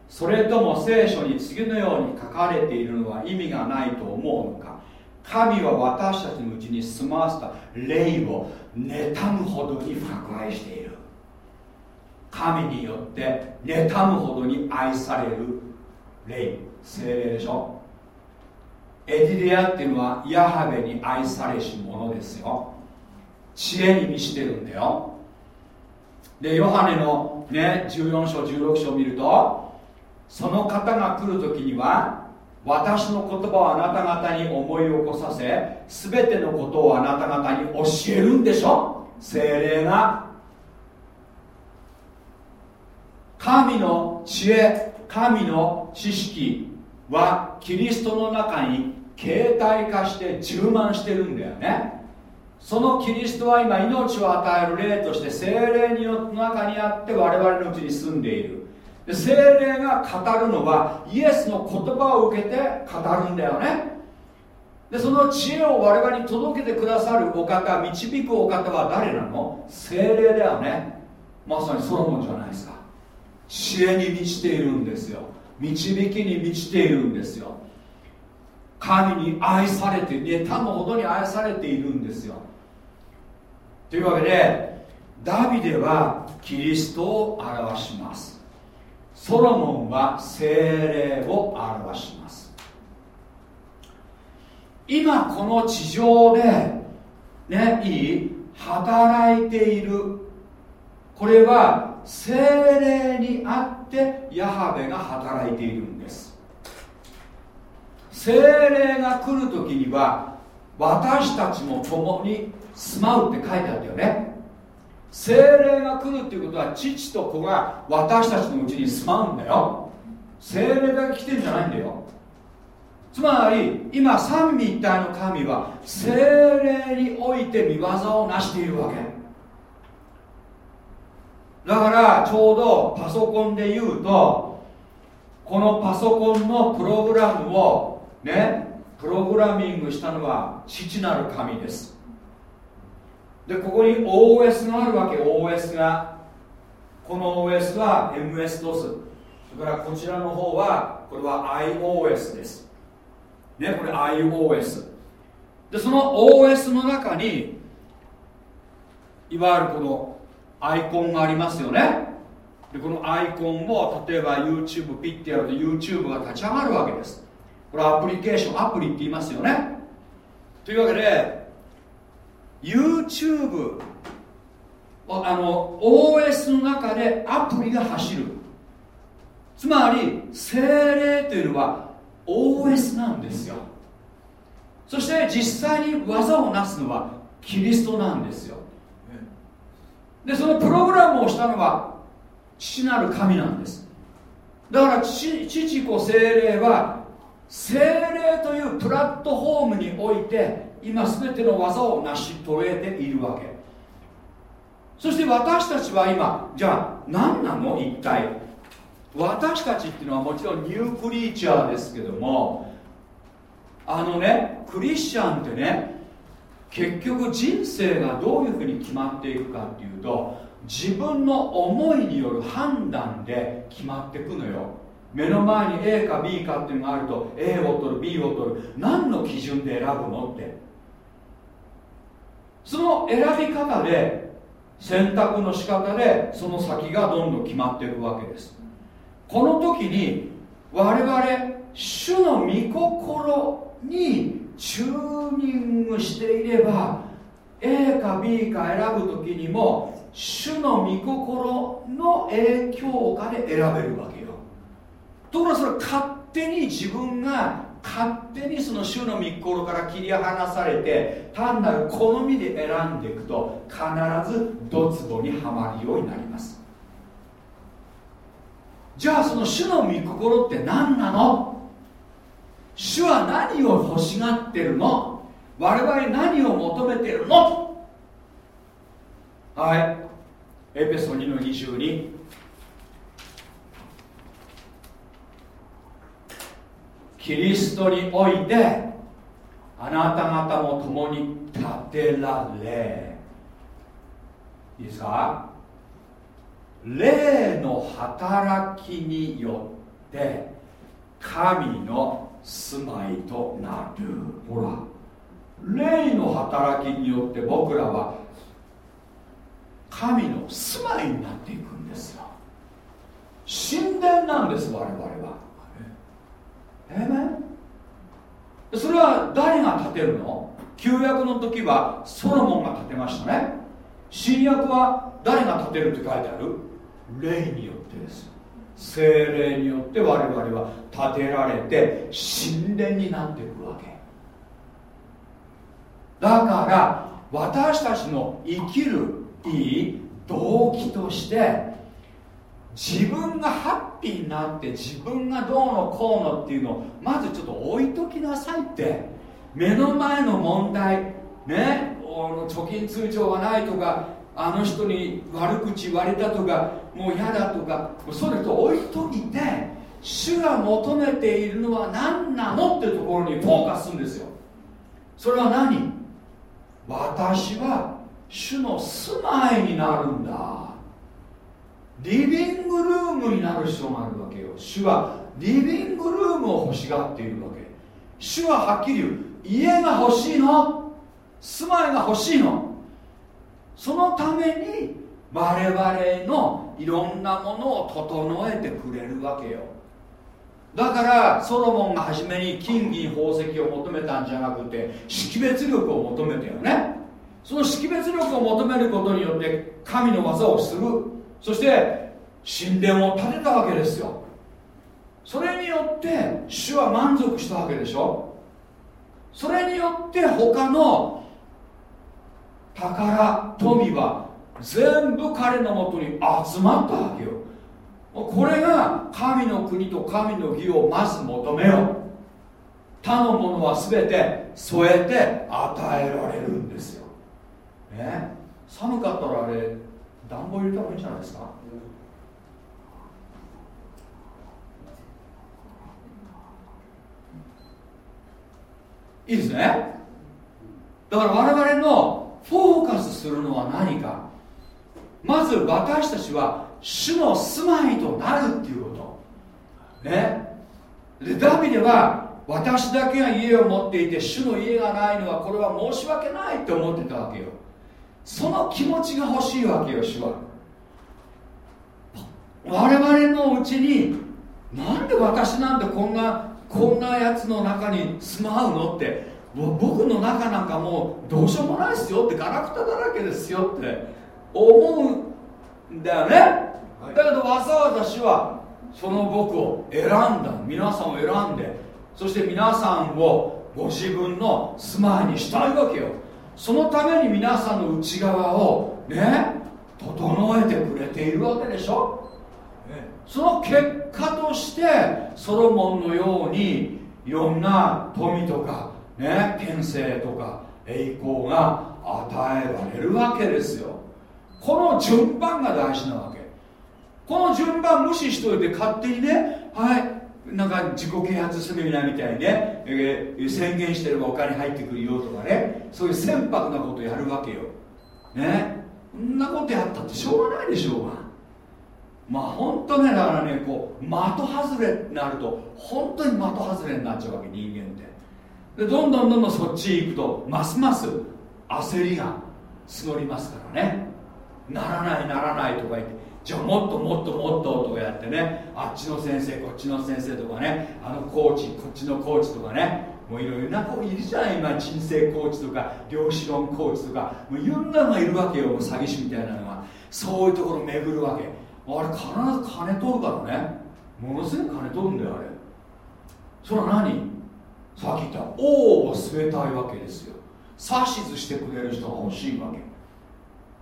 Speaker 1: それとも聖書に次のように書かれているのは意味がないと思うのか。神は私たちのうちに住まわせた霊を妬むほどに迫害している。神によって妬むほどに愛される霊。精霊でしょ。エディレアっていうのはヤハベに愛されし者ですよ。知恵に満ちてるんだよ。でヨハネのね14章16章を見るとその方が来る時には私の言葉をあなた方に思い起こさせ全てのことをあなた方に教えるんでしょ？精霊が。神の知恵神の知識はキリストの中に形態化して充満してるんだよね。そのキリストは今命を与える霊として精霊によって中にあって我々のうちに住んでいる。で精霊が語るのはイエスの言葉を受けて語るんだよね。でその知恵を我々に届けてくださるお方導くお方は誰なの？精霊だよね。まさにソロモンじゃないですか。知恵に満ちているんですよ。導きに満ちているんですよ。神に愛されて妬むほどに愛されているんですよ。というわけでダビデはキリストを表します。ソロモンは精霊を表します。今この地上でねいい働いている。これは精霊にあってヤハベが働いているんです。精霊が来る時には私たちも共に住まうって書いてあったよね。精霊が来るっていうことは父と子が私たちのうちに住まうんだよ。精霊だけ来てんじゃないんだよ。つまり今三位一体の神は精霊において見業を成しているわけ。だからちょうどパソコンで言うとこのパソコンのプログラムをねプログラミングしたのは父なる神です。でここに OS があるわけ。OS がこの OS は MS-DOS それからこちらの方はこれは iOS です。ねこれ iOS でその OS の中にいわゆるこのアイコンがありますよね。でこのアイコンを例えば YouTube ピッてやると YouTube が立ち上がるわけです。これアプリケーションアプリって言いますよね。というわけで YouTube あの OS の中でアプリが走る。つまり精霊というのは OS なんですよ。そして実際に技をなすのはキリストなんですよ。でそのプログラムをしたのは父なる神なんです。だから父子精霊は精霊というプラットフォームにおいて今全ての技を成し遂げているわけ。そして私たちは今じゃあ何なの？一体。私たちっていうのはもちろんニュークリーチャーですけどもあのねクリスチャンってね結局人生がどういうふうに決まっていくかっていうと自分の思いによる判断で決まっていくのよ。目の前に A か B かっていうのがあると A を取る B を取る何の基準で選ぶのって。その選び方で選択の仕方でその先がどんどん決まっていくわけです。この時に我々主の御心にチューニングしていれば A か B か選ぶ時にも主の御心の影響下で選べるわけよ。ところがそれ勝手に自分が勝手にその主の御心から切り離されて単なる好みで選んでいくと必ずドツボにはまるようになります。じゃあその主の御心って何なの？主は何を欲しがってるの？我々何を求めてるの？はい。エペソ2の22キリストにおいてあなた方も共に立てられ。いいですか？霊の働きによって神の住まいとなる。ほら霊の働きによって僕らは神の住まいになっていくんですよ。神殿なんです我々は。えめそれは誰が建てるの？旧約の時はソロモンが建てましたね。新約は誰が建てるって書いてある？霊によってです。精霊によって我々は建てられて神殿になっていくわけ。だから私たちの生きるいい動機として自分がハッピーになって自分がどうのこうのっていうのをまずちょっと置いときなさいって。目の前の問題。ね。貯金通帳がないとかあの人に悪口言われたとかもう嫌だとかそれと置いといて主が求めているのは何なのっていうところにフォーカスするんですよ。それは何？私は主の住まいになるんだ。リビングルームになる必要があるわけよ。主はリビングルームを欲しがっているわけ。主ははっきり言う。家が欲しいの？住まいが欲しいの？そのために我々のいろんなものを整えてくれるわけよ。だからソロモンが初めに金銀宝石を求めたんじゃなくて識別力を求めたよね。その識別力を求めることによって神の技をする。そして神殿を建てたわけですよ。それによって主は満足したわけでしょ。それによって他の宝富は全部彼のもとに集まったわけよ。これが神の国と神の義をまず求めよう。他のものは全て添えて与えられるんですよ、ね、寒かったらあれ暖房入れた方がいいんじゃないですか、いいですね。だから我々のフォーカスするのは何か。まず私たちは主の住まいとなるっていうこと。ね。でダビデは私だけが家を持っていて主の家がないのはこれは申し訳ないって思ってたわけよ。その気持ちが欲しいわけよ主は。我々のうちになんで私なんてこんなこんなやつの中に住まうのって僕の中なんかもうどうしようもないですよってガラクタだらけですよって思うんだよね、はい、だけどわざわざ主はその僕を選んだ。皆さんを選んでそして皆さんをご自分の住まいにしたいわけよそのために皆さんの内側をね整えてくれているわけでしょ、ね、その結果としてソロモンのようにいろんな富とかね権勢とか栄光が与えられるわけですよ。この順番が大事なわけ。この順番無視しといて勝手にねはいなんか自己啓発セミナーみたいにね、宣言してればお金入ってくるよとかね。そういう船舶なことやるわけよ。ね。そんなことやったってしょうがないでしょうが。まあ本当ねだからねこう的外れになると本当に的外れになっちゃうわけ人間って。でどんどんどんどんそっち行くとますます焦りが募りますからね。ならないならないとか言って。じゃあもっともっともっととかやってねあっちの先生こっちの先生とかねあのコーチこっちのコーチとかねもういろいろな子いるじゃない今人生コーチとか量子論コーチとかもういろんなのがいるわけよ詐欺師みたいなのがそういうところ巡るわけ。あれ必ず金取るからね。ものすごい金取るんだよあれ。それは何？さっき言った王を据えたいわけですよ。指図してくれる人が欲しいわけ。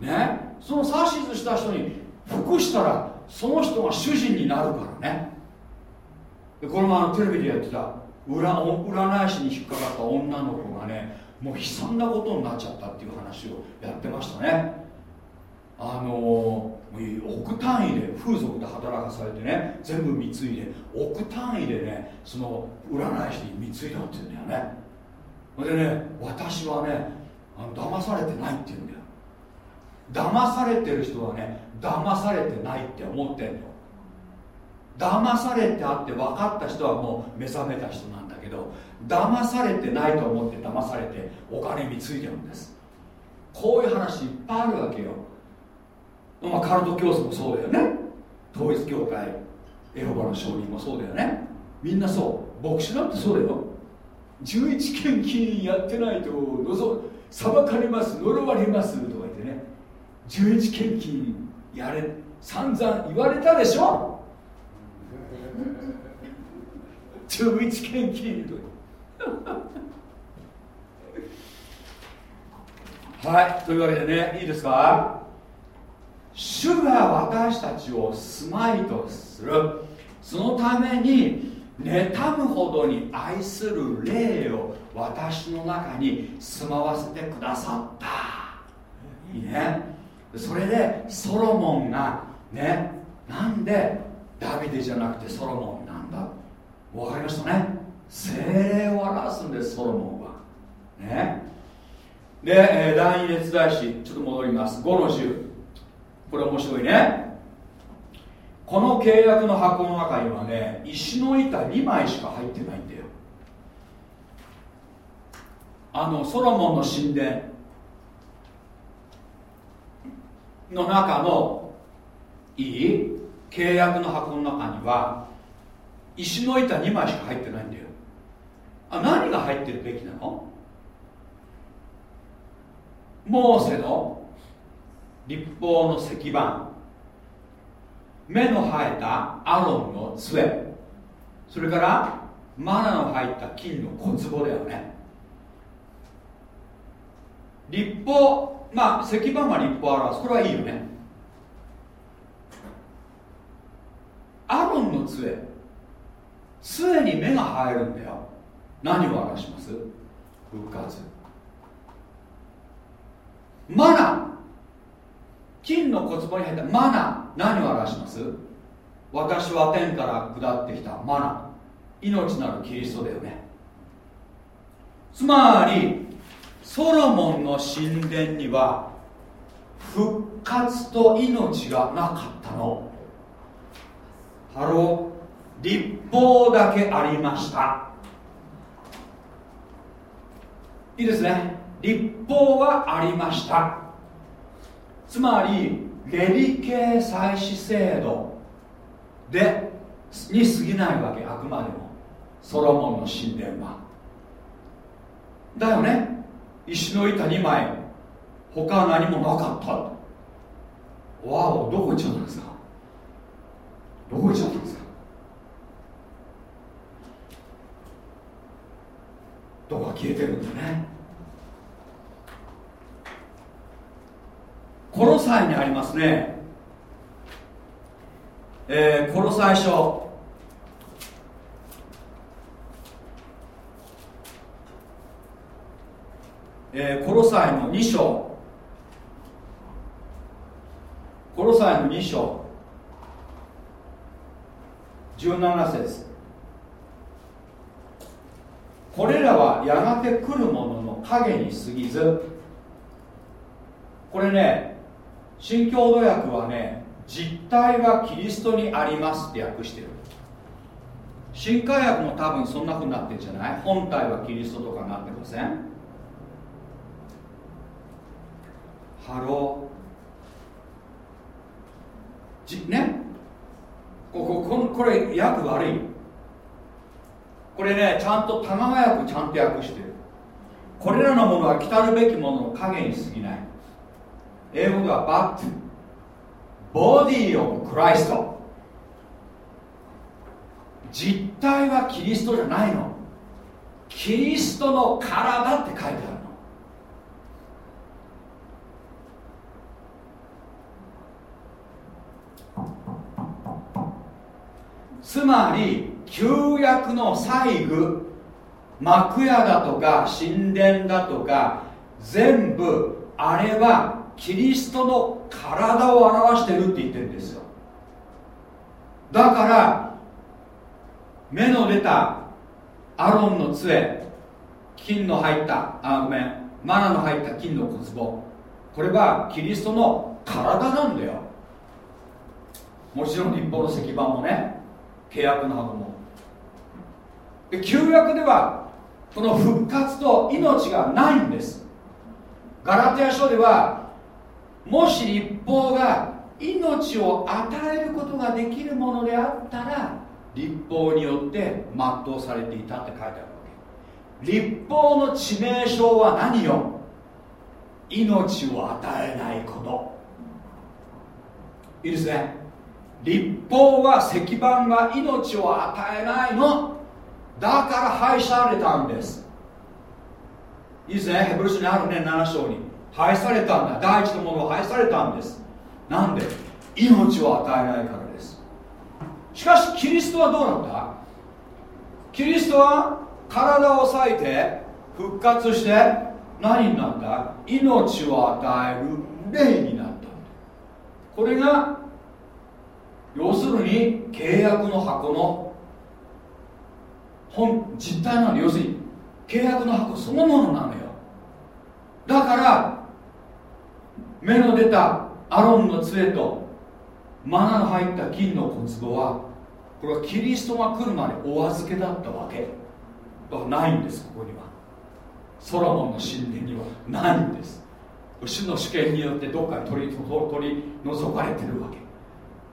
Speaker 1: ね？その指図した人に服したらその人が主人になるからね。でこれもあのテレビでやってた占占い師に引っかかった女の子がねもう悲惨なことになっちゃったっていう話をやってましたね。あの億単位で風俗で働かされてね全部貢いで億単位でねその占い師に貢いだって言うんだよね。でね私はねあの騙されてないって言うんだよ。騙されてる人はね騙されてないって思ってんの。騙されてあって分かった人はもう目覚めた人なんだけど騙されてないと思って騙されてお金貢いでるんです。こういう話いっぱいあるわけよ、まあ、カルト教祖もそうだよね。統一教会エホバの証人もそうだよね。みんなそう。牧師だってそうだよ。11献金やってないとどうぞ裁かれます呪われますとか言ってね。11献金やれ散々言われたでしょ？11献金と。はいというわけでねいいですか？主が私たちを住まいとする。そのために妬むほどに愛する霊を私の中に住まわせてくださった。いいねそれでソロモンがねなんでダビデじゃなくてソロモンなんだ？わかりましたね。精霊を表すんですソロモンは。ね。で、第二列大師ちょっと戻ります。5の10これ面白いね。この契約の箱の中にはね石の板2枚しか入ってないんだよ。あのソロモンの神殿。の中のいい契約の箱の中には石の板2枚しか入ってないんだよ。あ何が入ってるべきなの？モーセの立法の石板。目の生えたアロンの杖。それからマナの入った金の小壺だよね。立法まあ石板は立法を表すこれはいいよね。アロンの杖。杖に目が生えるんだよ。何を表します？復活。マナ。金の小壺に入った。マナ。何を表します？私は天から下ってきたマナ。命なるキリストだよね。つまりソロモンの神殿には復活と命がなかったの。ハロー律法だけありました。いいですね。律法はありました。つまりレビ系祭祀制度でに過ぎないわけあくまでも。ソロモンの神殿は。だよね。石の板2枚他は何もなかった。わおどこ行っちゃったんですか？どこ行っちゃったんですか？どこか消えてるんだね。コロサイにありますね、えー、コロサイ書えー、コロサイの2章。コロサイの2章。17節。これらはやがて来るものの影に過ぎず。これね新共同訳はね実体はキリストにありますって訳してる。新海訳も多分そんなふうになってるんじゃない？本体はキリストとかになってません？ハロー。ね？ここここれ訳悪い？これねちゃんと玉川訳ちゃんと訳してる。これらのものは来たるべきものの影に過ぎない。英語では but body of Christ。実体はキリストじゃないの。キリストの体って書いてあるのつまり旧約の細具幕屋だとか神殿だとか全部あれはキリストの体を表してるって言ってるんですよ。だから目の出たアロンの杖金の入ったあごめんマナの入った金の小壺。これはキリストの体なんだよ。もちろん立法の石板もね。契約の箱も。で旧約ではこの復活と命がないんです。ガラテヤ書ではもし立法が命を与えることができるものであったら立法によって全うされていたって書いてあるわけ。立法の致命傷は何よ？命を与えないこと。いいですね。立法は石板が命を与えないの。だから廃されたんです。いいですねヘブル書にあるね7章に。廃されたんだ。第一のものは廃されたんです。なんで？命を与えないからです。しかしキリストはどうなったキリストは体を裂いて復活して何になった？命を与える霊になったこれが要するに契約の箱の本実態なの要するに契約の箱そのものなのよ。だから目の出たアロンの杖とマナの入った金の小壺はこれはキリストが来るまでお預けだったわけ。だからないんですここには。ソロモンの神殿には。ないんです。主の主権によってどっかに取り取り除かれてるわけ。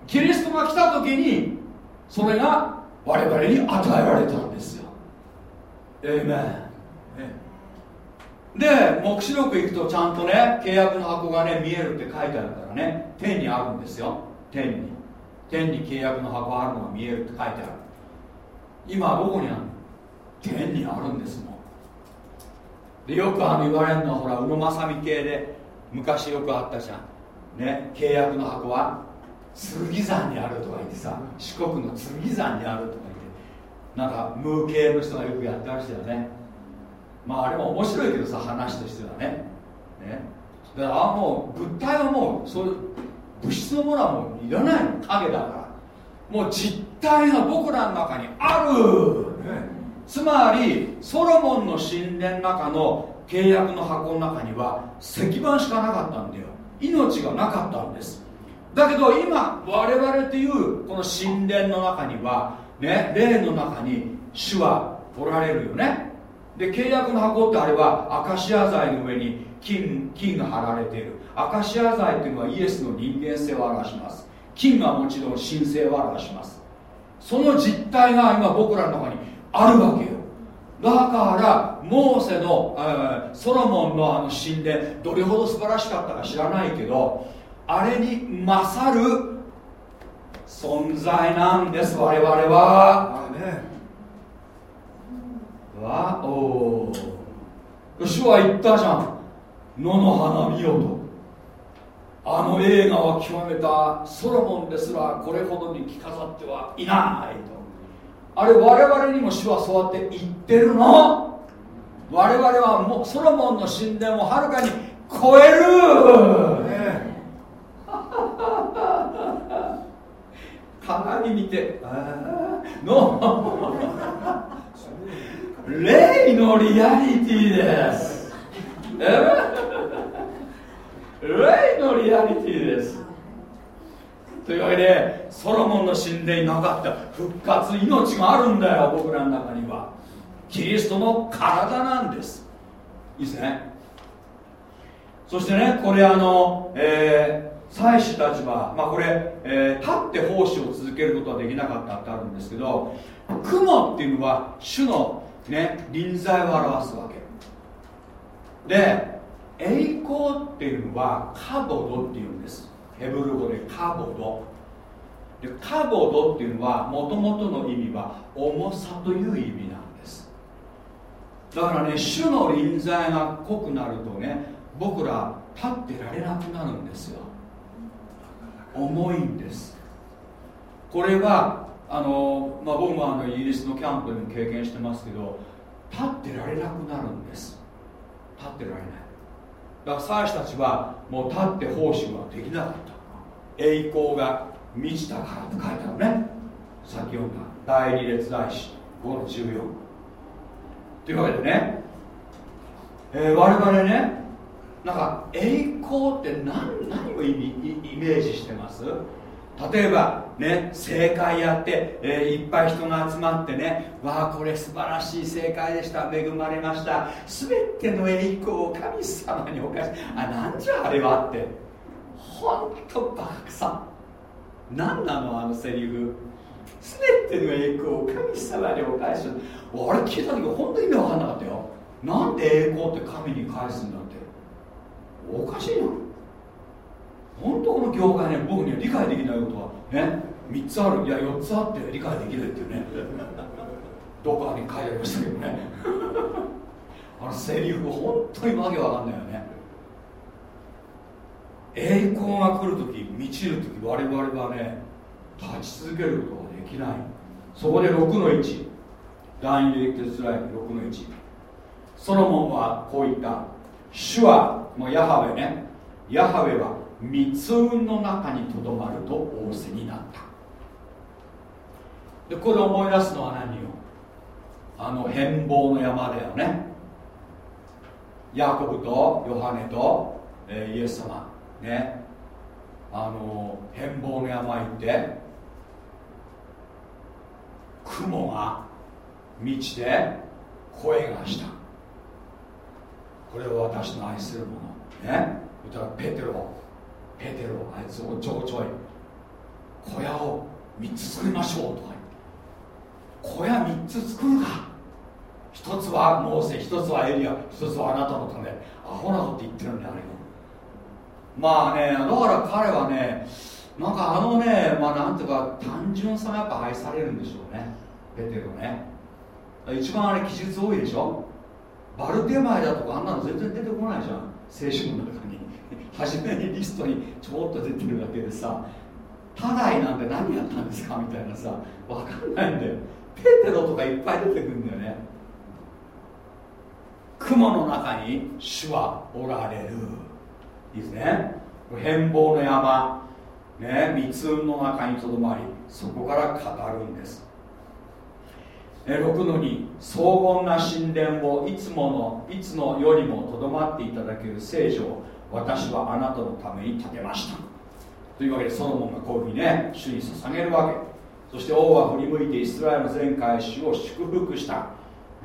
Speaker 1: キリストが来た時にそれが我々に与えられたんですよ。えめんで黙示録行くとちゃんとね契約の箱がね見えるって書いてあるからね天にあるんですよ。天に。天に契約の箱あるのが見えるって書いてある。今どこにあるの？天にあるんですもん。でよくあの言われるのはほら宇野正美系で昔よくあったじゃん。ね契約の箱は剣山にあるとか言ってさ四国の剣山にあるとか言ってなんか無形の人がよくやってましたよね。まああれも面白いけどさ話としてはね。ね。だからもう物体はもうそういう物質のものはもういらないの。影だから。もう実体が僕らの中にある、つまりソロモンの神殿の中の契約の箱の中には石板しかなかったんだよ。命がなかったんです。だけど今我々というこの神殿の中にはね霊の中に主はおられるよね。で契約の箱ってあれはアカシア材の上に金金が貼られている。アカシア材っていうのはイエスの人間性を表します。金はもちろん神聖を表します。その実態が今僕らの中にあるわけよ。だからモーセの、えー、ソロモンのあの神殿どれほど素晴らしかったか知らないけどあれに勝る存在なんです。我々は。わお。主は言ったじゃん。野の花見よと。あの映画は極めたソロモンですらこれほどに着飾ってはいないと。あれ我々にも主はそうやって言ってるの。我々はもうソロモンの神殿をはるかに超える、ね鏡見ての。霊のリアリティです。霊のリアリティです。というわけでソロモンの神殿になかった。復活命があるんだよ僕らの中には。キリストの体なんです。いいですね。そしてねこれあの、えー祭司たちは、まあ、これ、えー、立って奉仕を続けることはできなかったってあるんですけど雲っていうのは主の、ね、臨在を表すわけ。で栄光っていうのはカボドっていうんです。ヘブル語でカボド。でカボドっていうのはもともとの意味は重さという意味なんです。だからね主の臨在が濃くなるとね僕ら立ってられなくなるんですよ。重いんです。これはあの、まあ、僕もあのイギリスのキャンプでも経験してますけど立ってられなくなるんです。立ってられない。だから祭司たちはもう立って奉仕はできなかった。栄光が満ちたからって書いてあるね。さっき読んだ。第二列大師5の14というわけでね、えー、我々ねなんか栄光って何何をイメージしてます？例えばね正解やって、えー、いっぱい人が集まってねわあこれ素晴らしい正解でした恵まれました。全ての栄光を神様にお返しあなんじゃあれはって。本当バカくさ。何なのあのセリフ。全ての栄光を神様にお返しあれ聞いた時本当に意味分かんなかったよ。なんで栄光って神に返すんだおかしいな。本当この業界ね僕には理解できないことはね3つある。いや4つあって理解できるっていうね。どこかに書いてありましたけどね。あのセリフ本当にわけわかんないよね。栄光が来るとき満ちるとき我々はね立ち続けることができない。そこで6の1第二列ライフ6の1ソロモンはこう言った。主はもうヤハウェね。ヤハウェは密雲の中にとどまると仰せになった。でこれ思い出すのは何よ。あの変貌の山だよね。ヤコブとヨハネと、えー、イエス様。ね。あの変貌の山行って雲が満ちて声がした。これは私の愛するものねだからペテロペテロあいつをちょこちょい小屋を3つ作りましょうとか小屋3つ作るか一つはモーセ一つはエリア一つはあなたのため。アホなこと言ってるんだあれまあねだから彼はねなんかあのねまあなんていうか単純さがやっぱ愛されるんでしょうね。ペテロね。一番あれ記述多いでしょ。バルテマイだとかあんなの全然出てこないじゃん。聖書の中に。初めにリストにちょっと出てるだけでさただいなんて何やったんですかみたいなさ分かんないんだよ。ペテロとかいっぱい出てくるんだよね。雲の中に主はおられる。いいですね。変貌の山。ね密雲の中にとどまりそこから語るんです。6の2荘厳な神殿をいつものいつのよりもとどまっていただける聖女を私はあなたのために建てました。というわけでソロモンがこういうふうにね主に捧げるわけ。そして王は振り向いてイスラエルの全会衆を祝福した、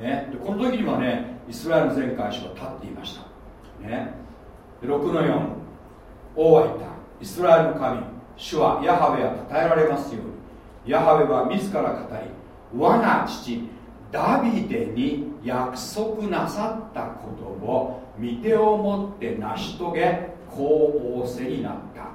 Speaker 1: ね、でこの時にはねイスラエルの全会衆は立っていました、ね、6の4王は言った。イスラエルの神主はヤハウェは称えられますように。ヤハウェは自ら語り我が父ダビデに約束なさったことを御手を持って成し遂げこう仰せになった。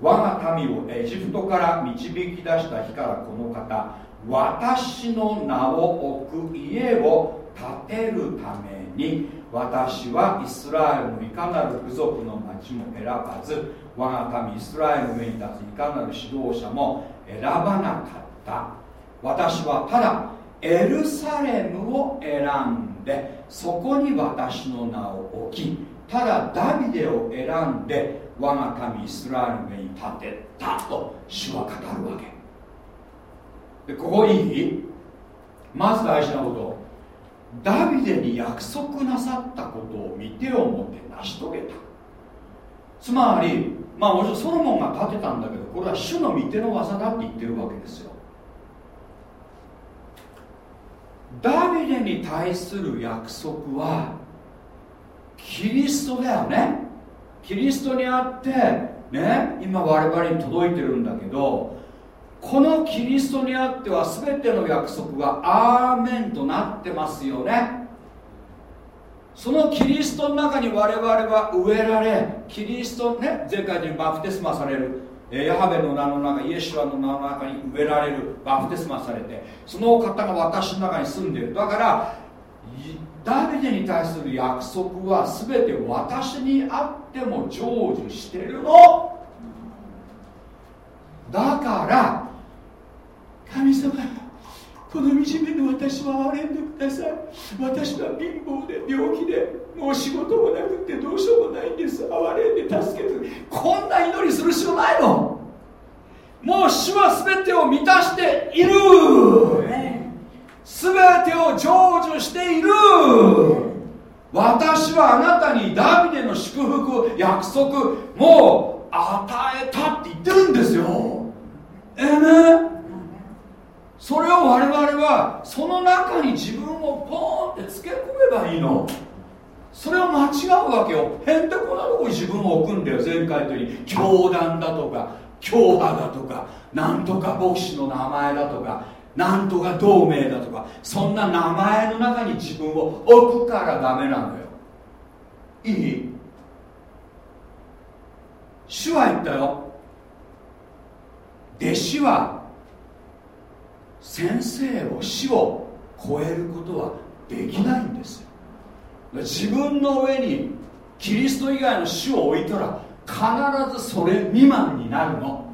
Speaker 1: 我が民をエジプトから導き出した日からこの方私の名を置く家を建てるために私はイスラエルのいかなる部族の町も選ばず我が民イスラエルの上に立ついかなる指導者も選ばなかった。私はただエルサレムを選んでそこに私の名を置きただダビデを選んで我が民イスラエルに立てたと主は語るわけ。でここいい？まず大事なこと。ダビデに約束なさったことを見てを持って成し遂げた。つまりまあもちろんソロモンが建てたんだけどこれは主の御手の技だって言ってるわけですよ。ダビデに対する約束はキリストだよね。キリストにあってね今我々に届いてるんだけどこのキリストにあっては全ての約束がアーメンとなってますよね。そのキリストの中に我々は植えられキリストね前回にバプテスマされるヤハベの名の中イエシュアの名の中に植えられるバプテスマされてその方が私の中に住んでいる。だからダビデに対する約束は全て私にあっても成就してるの。だから神様この惨めの私は憐れんでください。私は貧乏で病気でもう仕事もなくってどうしようもないんです。憐れんで助けてこんな祈りする必要ないの。もう主は全てを満たしている。全てを成就している。私はあなたにダビデの祝福約束もう与えたって言ってるんですよ。ええね。それを我々はその中に自分をポーンってつけ込めばいいの。それを間違うわけよ。へんてこなとこに自分を置くんだよ前回というに教団だとか教派だとかなんとか牧師の名前だとかなんとか同盟だとかそんな名前の中に自分を置くからダメなのよ。いい？主は言ったよ。弟子は先生を死を超えることはできないんですよ。自分の上にキリスト以外の死を置いたら必ずそれ未満になるの。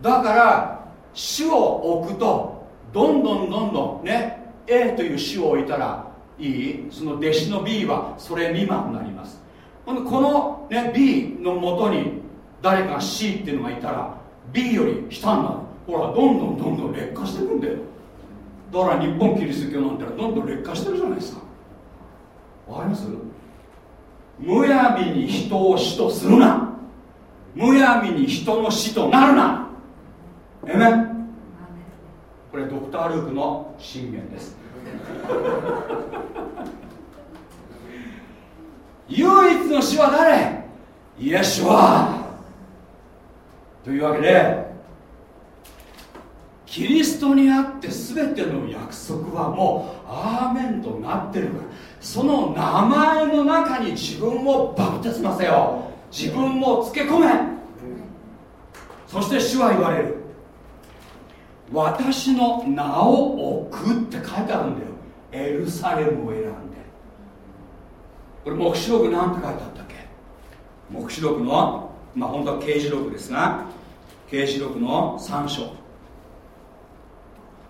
Speaker 1: だから死を置くとどんどんどんどんね A という死を置いたらいいその弟子の B はそれ未満になります。この、ね、B のもとに誰か C っていうのがいたら B より下になる。ほらどんどんどんどん劣化していくんだよ。だから日本キリスト教なんてどんどん劣化してるじゃないですか。わかります？むやみに人を死とするな。むやみに人の死となるな。えめこれドクター・ルークの信玄です。唯一の死は誰？イエスは。というわけでキリストにあって全ての約束はもうアーメンとなってるからその名前の中に自分をバプテスマせよ。自分をつけ込め。そして主は言われる。私の名を置くって書いてあるんだよ。エルサレムを選んで。これ黙示録なんて書いてあったっけ？黙示録のまあ本当は刑事録ですが刑事録の3章。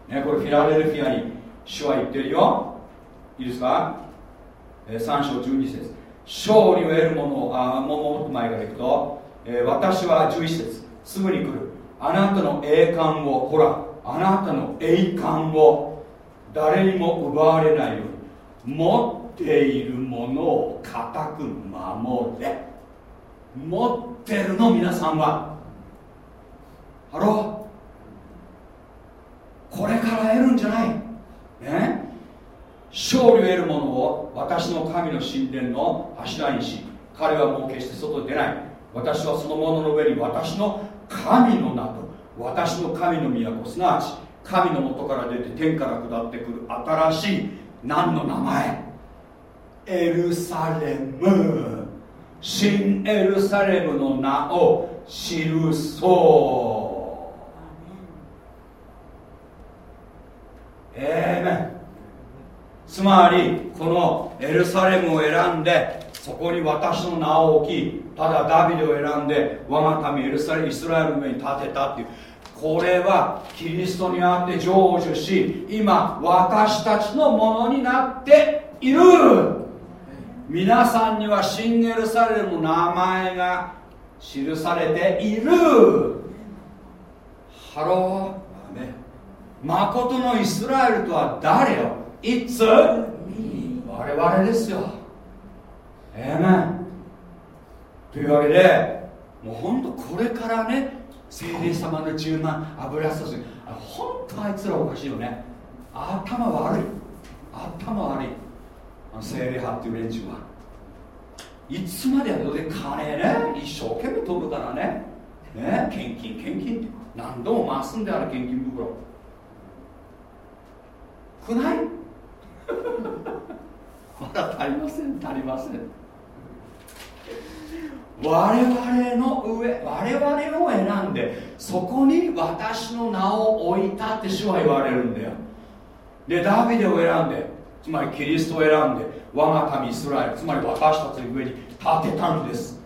Speaker 1: ねこれフィラデルフィアに主は言ってるよ。いいですか？3章12節。勝利を得る者あもっと前からいくと、えー、私は11節すぐに来る。あなたの栄冠をほらあなたの栄冠を誰にも奪われないように持っているものを固く守れ。持ってるの皆さんは。ハロー。これから得るんじゃない。ね？勝利を得るものを私の神の神殿の柱にし彼はもう決して外に出ない。私はそのものの上に私の神の名と私の神の都。すなわち神のもとから出て天から下ってくる新しい何の名前。エルサレム。新エルサレムの名を記そう。ええめつまりこのエルサレムを選んでそこに私の名を置きただダビデを選んで我が民エルサレムイスラエルの上に建てたっていうこれはキリストにあって成就し今私たちのものになっている。皆さんには新エルサレムの名前が記されている。ハロー誠のイスラエルとは誰よ？いつ我々ですよ。ええねというわけでもう本当これからね精霊様の10万油注ぎ。本当あいつらおかしいよね。頭悪い。頭悪い。あの精霊派っていう連中は。いつまでやるので金ね。一生懸命取るからね。ね。献金献金。って何度も回すんである献金袋。くない？まだ足りません足りません。我々の上我々を選んでそこに私の名を置いたって主は言われるんだよ。でダビデを選んでつまりキリストを選んで我が民イスラエルつまり私たちの上に立てたんです。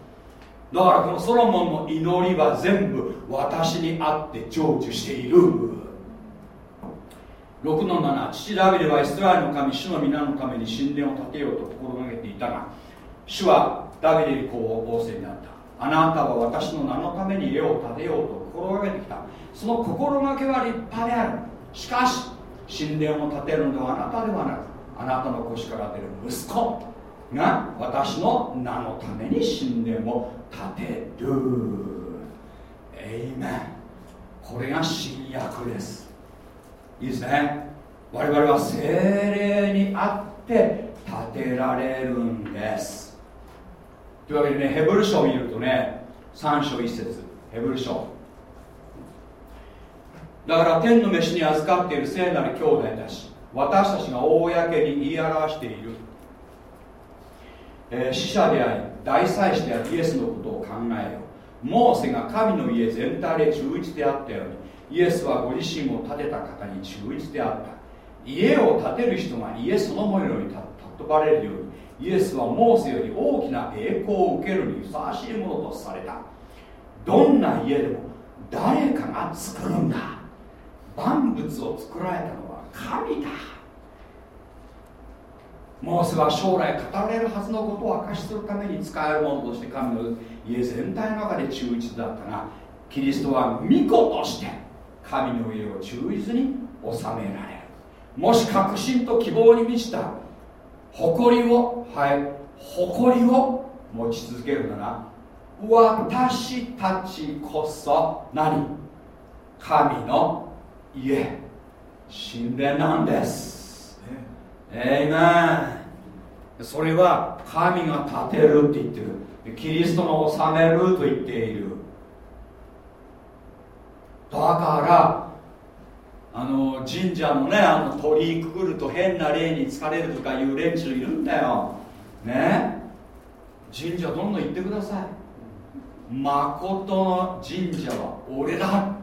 Speaker 1: だからこのソロモンの祈りは全部私にあって成就している。6の7父ダビデはイスラエルの神主の皆のために神殿を建てようと心がけていたが主はダビデにこう仰せになった。あなたは私の名のために家を建てようと心がけてきた。その心がけは立派である。しかし神殿を建てるのはあなたではなくあなたの腰から出る息子が私の名のために神殿を建てる。エイメン。これが新約です。いいですね。我々は精霊にあって建てられるんです。というわけでねヘブル書を見るとね3章1節。ヘブル書。だから天の飯に預かっている聖なる兄弟たち私たちが公に言い表している、えー、死者であり大祭司であるイエスのことを考えよ。うモーセが神の家全体で忠実であったようにイエスはご自身を建てた方に忠実であった。家を建てる人が家そのものより尊ばれるようにイエスはモーセより大きな栄光を受けるにふさわしいものとされた。どんな家でも誰かが作るんだ。万物を作られたのは神だ。モーセは将来語られるはずのことを明かしするために使えるものとして神の家全体の中で忠実だったがキリストは巫女として神の家を忠実に収められる。もし確信と希望に満ちた誇りをはい誇りを持ち続けるなら私たちこそ何？神の家神殿なんです。えいめそれは神が建てるって言ってる。キリストの治めると言っている。からあの神社のねあの鳥居くぐると変な霊に疲れるとかいう連中いるんだよ。ね？神社どんどん行ってください。まことの神社は俺だ。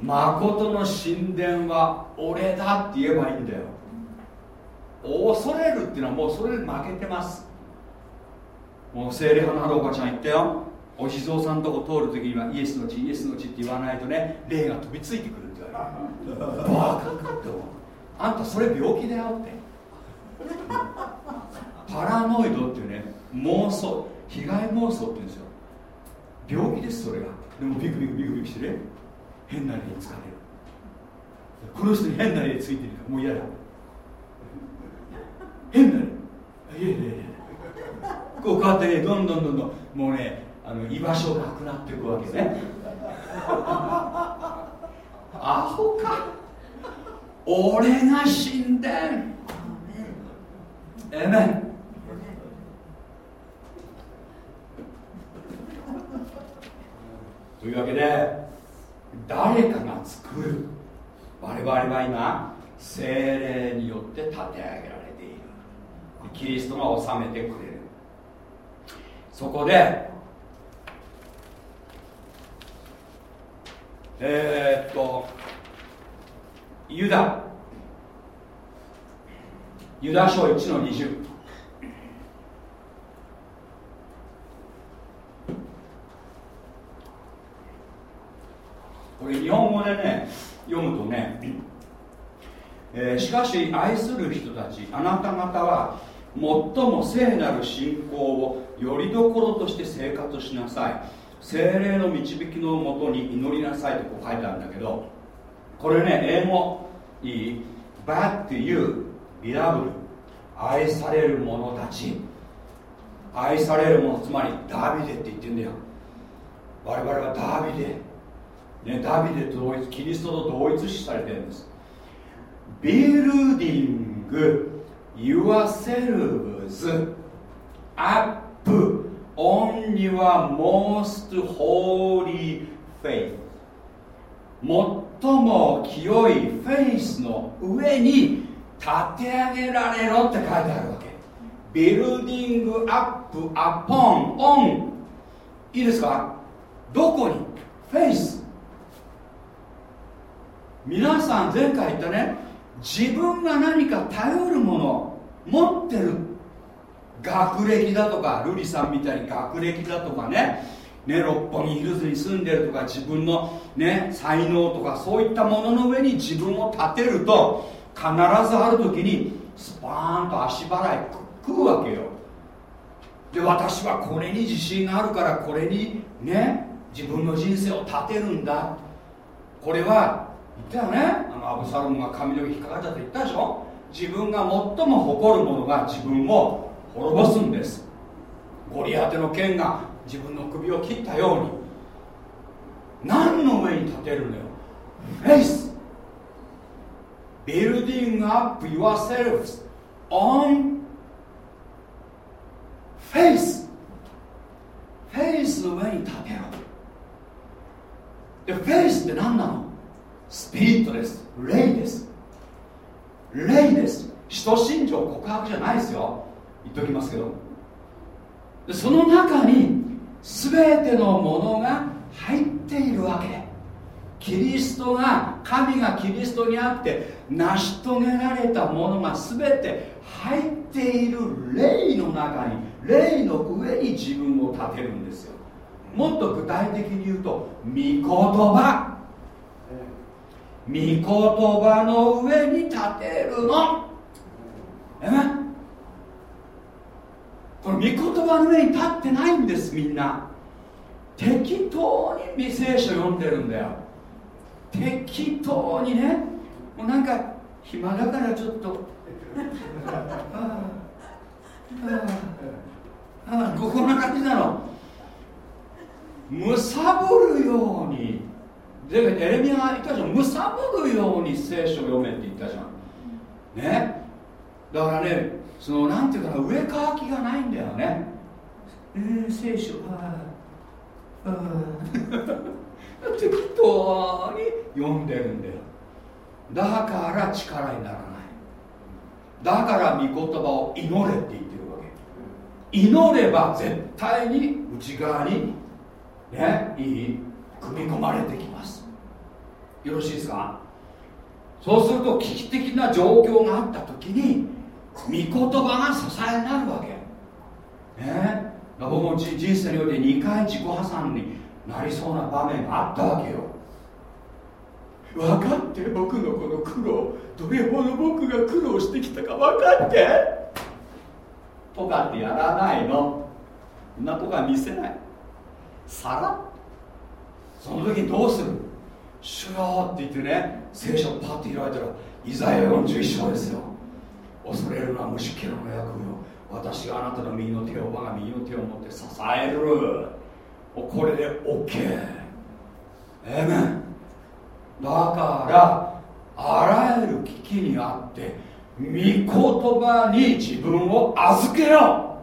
Speaker 1: まことの神殿は俺だって言えばいいんだよ。恐れるっていうのはもうそれで負けてます。もう精霊派のあるおばちゃん言ったよ。お地蔵さんとこ通るときにはイエスの血イエスの血って言わないとね霊が飛びついてくるって言われる。バカかって思うあんたそれ病気だよって。パラノイドっていうね妄想被害妄想って言うんですよ。病気ですそれが。でもビクビクビクビクしてね変な霊に疲れる。この人に変な霊ついてる。からもう嫌だ。変な霊。いやいやいや。こうやってねどんどんどんどん。もうねあの居場所なくなっていくわけね。アホか。俺が神殿えめん というわけで誰かが作る。我々は今精霊によって立て上げられている。キリストが治めてくれる。そこでえー、っとユダ。ユダ書1の20これ日本語でね読むとね、えー、しかし愛する人たちあなた方は最も聖なる信仰をよりどころとして生活しなさい。精霊の導きのもとに祈りなさいとこう書いてあるんだけどこれね英語いい But to you, beloved 愛される者たち。愛される者つまりダビデって言ってんだよ。我々はダビデ、ね、ダビデと同一キリストと同一視されてるんです。ビルディング yourselves up on your most holy faith 最も清いフェイスの上に立て上げられろって書いてあるわけ。ビルディングアップアポンオンいいですか？どこに？フェイス。皆さん前回言ったね。自分が何か頼るもの持ってる。学歴だとか瑠璃さんみたいに学歴だとかね。ね六本木ヒルズに住んでるとか自分の、ね、才能とかそういったものの上に自分を立てると必ずある時にスパーンと足払い食うわけよ。で私はこれに自信があるからこれにね自分の人生を立てるんだ。これは言ったよね。あのアブサロムが髪の毛引っかかっちゃって言ったでしょ。自分が最も誇るものが自分を滅ぼすんです。ゴリアテの剣が自分の首を切ったように。何の上に立てるのよ。フェイス building up yourselves on faith. フェイスの上に立てろ。でフェイスって何なの？スピリットです。霊です。霊です。使徒信条告白じゃないですよ。言っときますけど。その中に全てのものが入っているわけ。キリストが神がキリストにあって成し遂げられたものが全て入っている霊の中に霊の上に自分を立てるんですよ。もっと具体的に言うと御言葉。御言葉の上に立てるの。えこの御言葉の上に立ってないんですみんな。適当に未聖書読んでるんだよ。適当にね。もうなんか暇だからちょっと。ああここんな感じなの。むさぼるように。でエレミアが言ったじゃん。むさぼるように聖書を読めって言ったじゃん。ね。だからねそのなんていうかな上かきがないんだよね。えー、聖書はい 適当に読んでるんだよ。だから力にならない。だから御言葉を祈れって言ってるわけ。祈れば絶対に内側にねいい組み込まれてきます。よろしいですか？そうすると危機的な状況があった時に御言葉が支えになるわけね。僕も人生において2回自己破産になりそうな場面があったわけよ。分かって僕のこの苦労どれほど僕が苦労してきたか分かって。とかってやらないの。そんなとこは見せない。さらその時にどうする？主よって言ってね聖書パッて開いたらイザヤ41章ですよ。恐れるのは虫けらの役よ私があなたの右の手を我が右の手を持って支える。これで OK えめんだからあらゆる危機にあって御言葉に自分を預けよ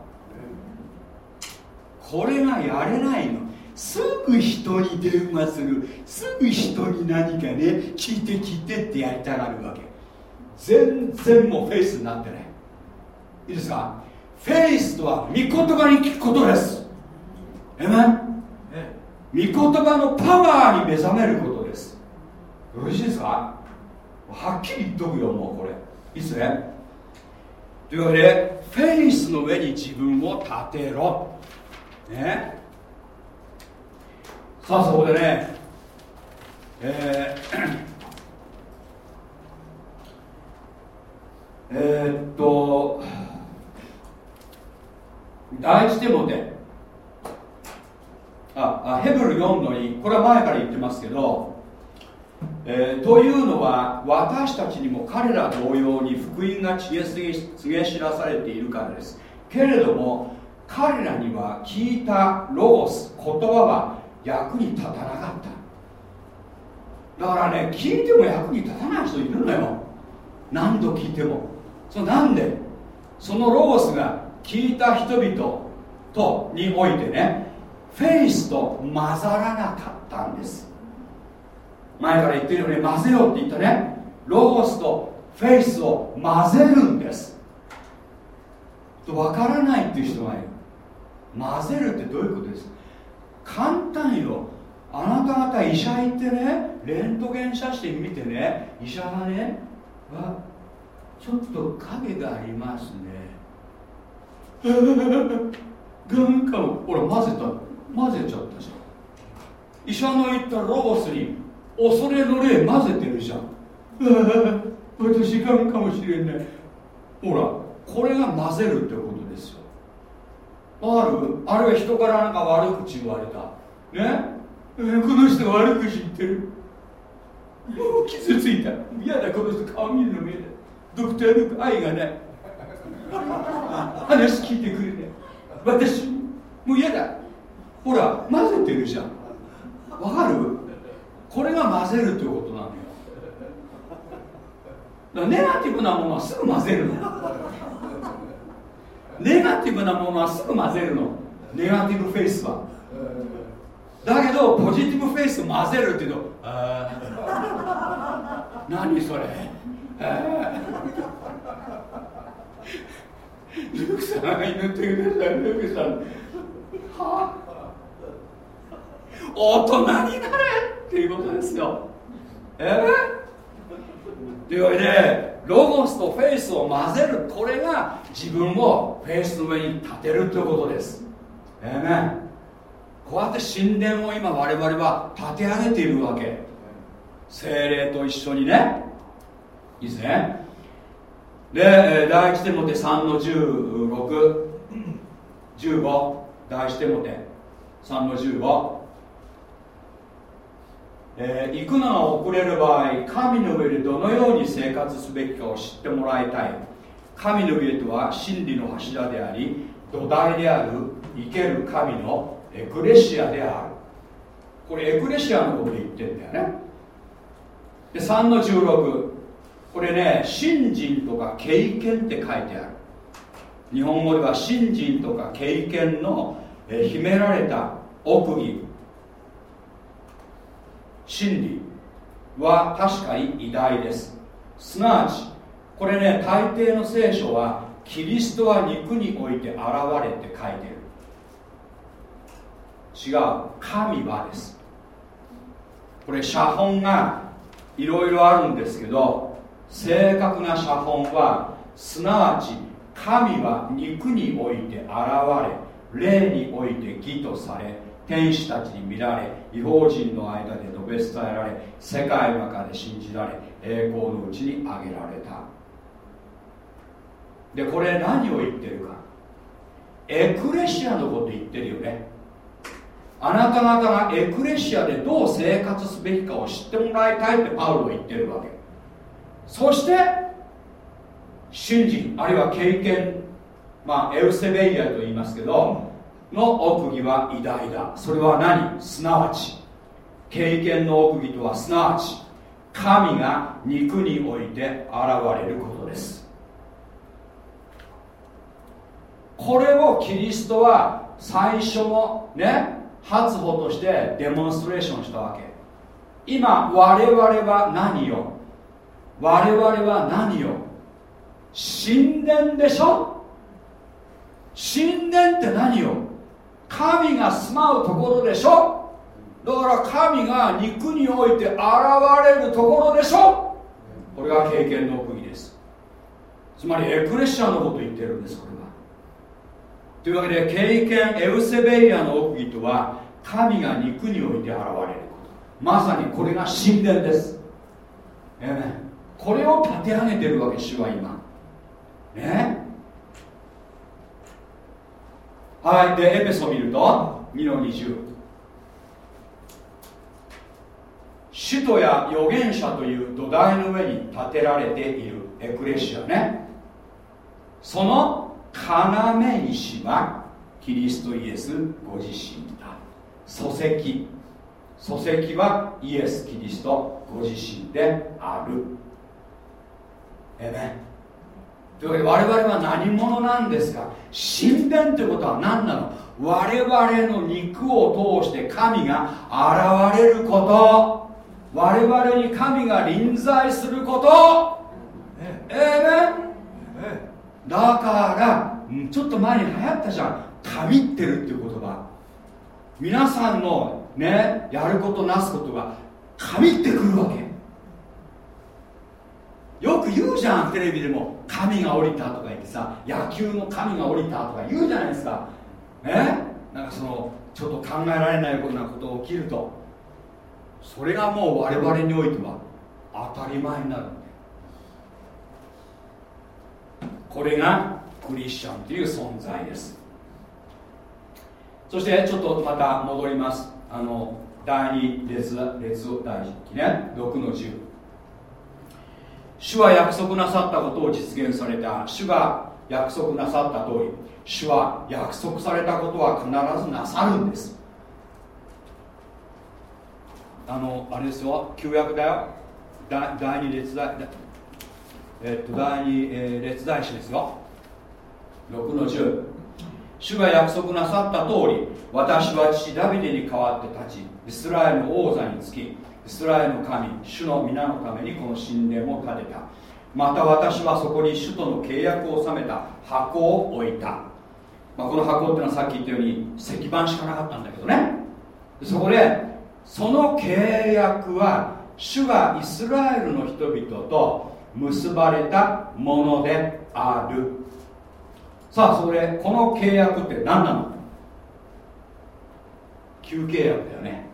Speaker 1: うこれがやれないの。すぐ人に電話する。すぐ人に何かね聞いて聞いてってやりたがるわけ。全然もうフェイスになってない。いいですか？フェイスとは御言葉に聞くことです。えめ御言葉のパワーに目覚めることです。よろしいですか？はっきり言っとくよもうこれ。いいっすね？というわけでフェイスの上に自分を立てろ。ね？さあそこでねえーえー、っと第一手モテ。ああヘブル4の2これは前から言ってますけど、えー、というのは私たちにも彼ら同様に福音が告げ告げ知らされているからです。けれども彼らには聞いたロゴス言葉は役に立たなかった。だからね聞いても役に立たない人いるのよ。何度聞いても。そのなんで？そのロゴスが聞いた人々とにおいてねフェイスと混ざらなかったんです。前から言ってるように混ぜようって言ったね。ロゴスとフェイスを混ぜるんです。と分からないっていう人がいる。混ぜるってどういうことです？簡単よ。あなた方医者行ってねレントゲン写真見てね医者がねあちょっと影がありますね。なんかほら混ぜた。混ぜちゃったじゃん。医者の言ったロボスに恐れの霊混ぜてるじゃん。私がんかもしれない。ほらこれが混ぜるってことですよ。あるあるいは人からなんか悪口言われた。ね？この人悪口言ってる。傷ついた。嫌だこの人顔見るの見えない。ドクターの愛がない。話聞いてくれない私もう嫌だ。ほら混ぜてるじゃん。わかる？これが混ぜるってことなのよ。だからネガティブなものはすぐ混ぜるの。ネガティブなものはすぐ混ぜるの。ネガティブフェイスは。だけどポジティブフェイス混ぜるっていうと何それ？ルクさんが祈ってくださいルクさん。はあ。大人になれっていうことですよ。え？ー、というわけでロゴスとフェイスを混ぜるこれが自分をフェイスの上に立てるということです。えー、ね。こうやって神殿を今我々は立て上げているわけ。精霊と一緒にねいいですね。で第一手モテ3の1615第一手モテ3の15えー、行くのが遅れる場合神の上でどのように生活すべきかを知ってもらいたい。神の上とは真理の柱であり土台である生ける神のエクレシアである。これエクレシアのことで言ってんだよね。で3の16これね信心とか経験って書いてある。日本語では信心とか経験の秘められた奥義。真理は確かに偉大です。すなわちこれね大抵の聖書はキリストは肉において現れって書いてる。違う。神はです。これ写本がいろいろあるんですけど正確な写本はすなわち神は肉において現れ霊において義とされ天使たちに見られ違法人の間で述べ伝えられ世界の中で信じられ栄光のうちに挙げられた。でこれ何を言ってるか。エクレシアのこと言ってるよね。あなた方がエクレシアでどう生活すべきかを知ってもらいたいってパウロは言ってるわけ。そして信心あるいは経験まあエウセベイアと言いますけどの奥義は偉大だ。それは何？すなわち経験の奥義とはすなわち神が肉において現れることです。これをキリストは最初のね発歩としてデモンストレーションしたわけ。今我々は何よ？我々は何よ神殿でしょ？神殿って何よ神が住まうところでしょ？だから神が肉において現れるところでしょ？これが経験の奥義です。つまりエクレシアのこと言ってるんですこれは。というわけで経験エウセベイアの奥義とは神が肉において現れること。まさにこれが神殿です。えね。これを立て上げてるわけ主は今。ね？はいでエペソを見ると2の20使徒や預言者という土台の上に建てられているエクレシアね。その要石はキリストイエスご自身だ。礎石礎石はイエス・キリストご自身である。えめというわけで我々は何者なんですか？神殿ということは何なの？我々の肉を通して神が現れること。我々に神が臨在すること。ええ。ー、だからちょっと前に流行ったじゃん。神ってるっていう言葉。皆さんのねやることなすことが神ってくるわけよく言うじゃんテレビでも。神が降りたとか言ってさ野球の神が降りたとか言うじゃないですか。え？なんかそのちょっと考えられないようなことが起きると。それがもう我々においては当たり前になる。これがクリスチャンという存在です。そしてちょっとまた戻ります。あの第二列列大事記ね。6の10主は約束なさったことを実現された主が約束なさった通り主は約束されたことは必ずなさるんです。あのあれですよ。旧約だよ。第二列大えっと第二、えー、列大師ですよ。6の10主が約束なさった通り私は父ダビデに代わって立ちイスラエルの王座につきイスラエルの神主の皆のためにこの神殿を建てた。また私はそこに主との契約を収めた箱を置いた、まあ、この箱っていうのはさっき言ったように石板しかなかったんだけどね。そこでその契約は主がイスラエルの人々と結ばれたものである。さあそれこの契約って何なの？旧契約だよね。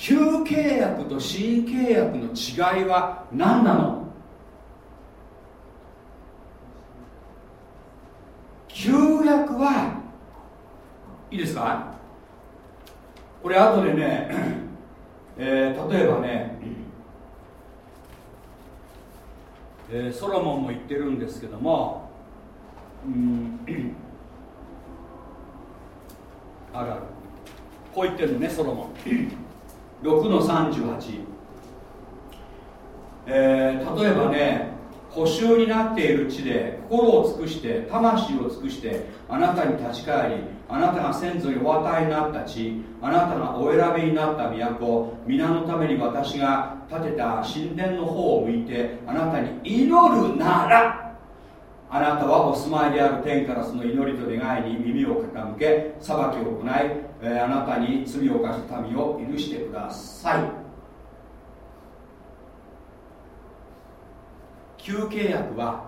Speaker 1: 旧契約と新契約の違いは何なの？旧約はいいですか？これ後でね、えー、例えばね、えー、ソロモンも言ってるんですけどもうんあるある。こう言ってるのねソロモン。6の38、えー、例えばね補修になっている地で心を尽くして魂を尽くしてあなたに立ち返りあなたが先祖にお与えになった地あなたがお選びになった都皆のために私が建てた神殿の方を向いてあなたに祈るならあなたはお住まいである天からその祈りと願いに耳を傾け裁きを行い、えー、あなたに罪を犯した民を許してください。旧契約は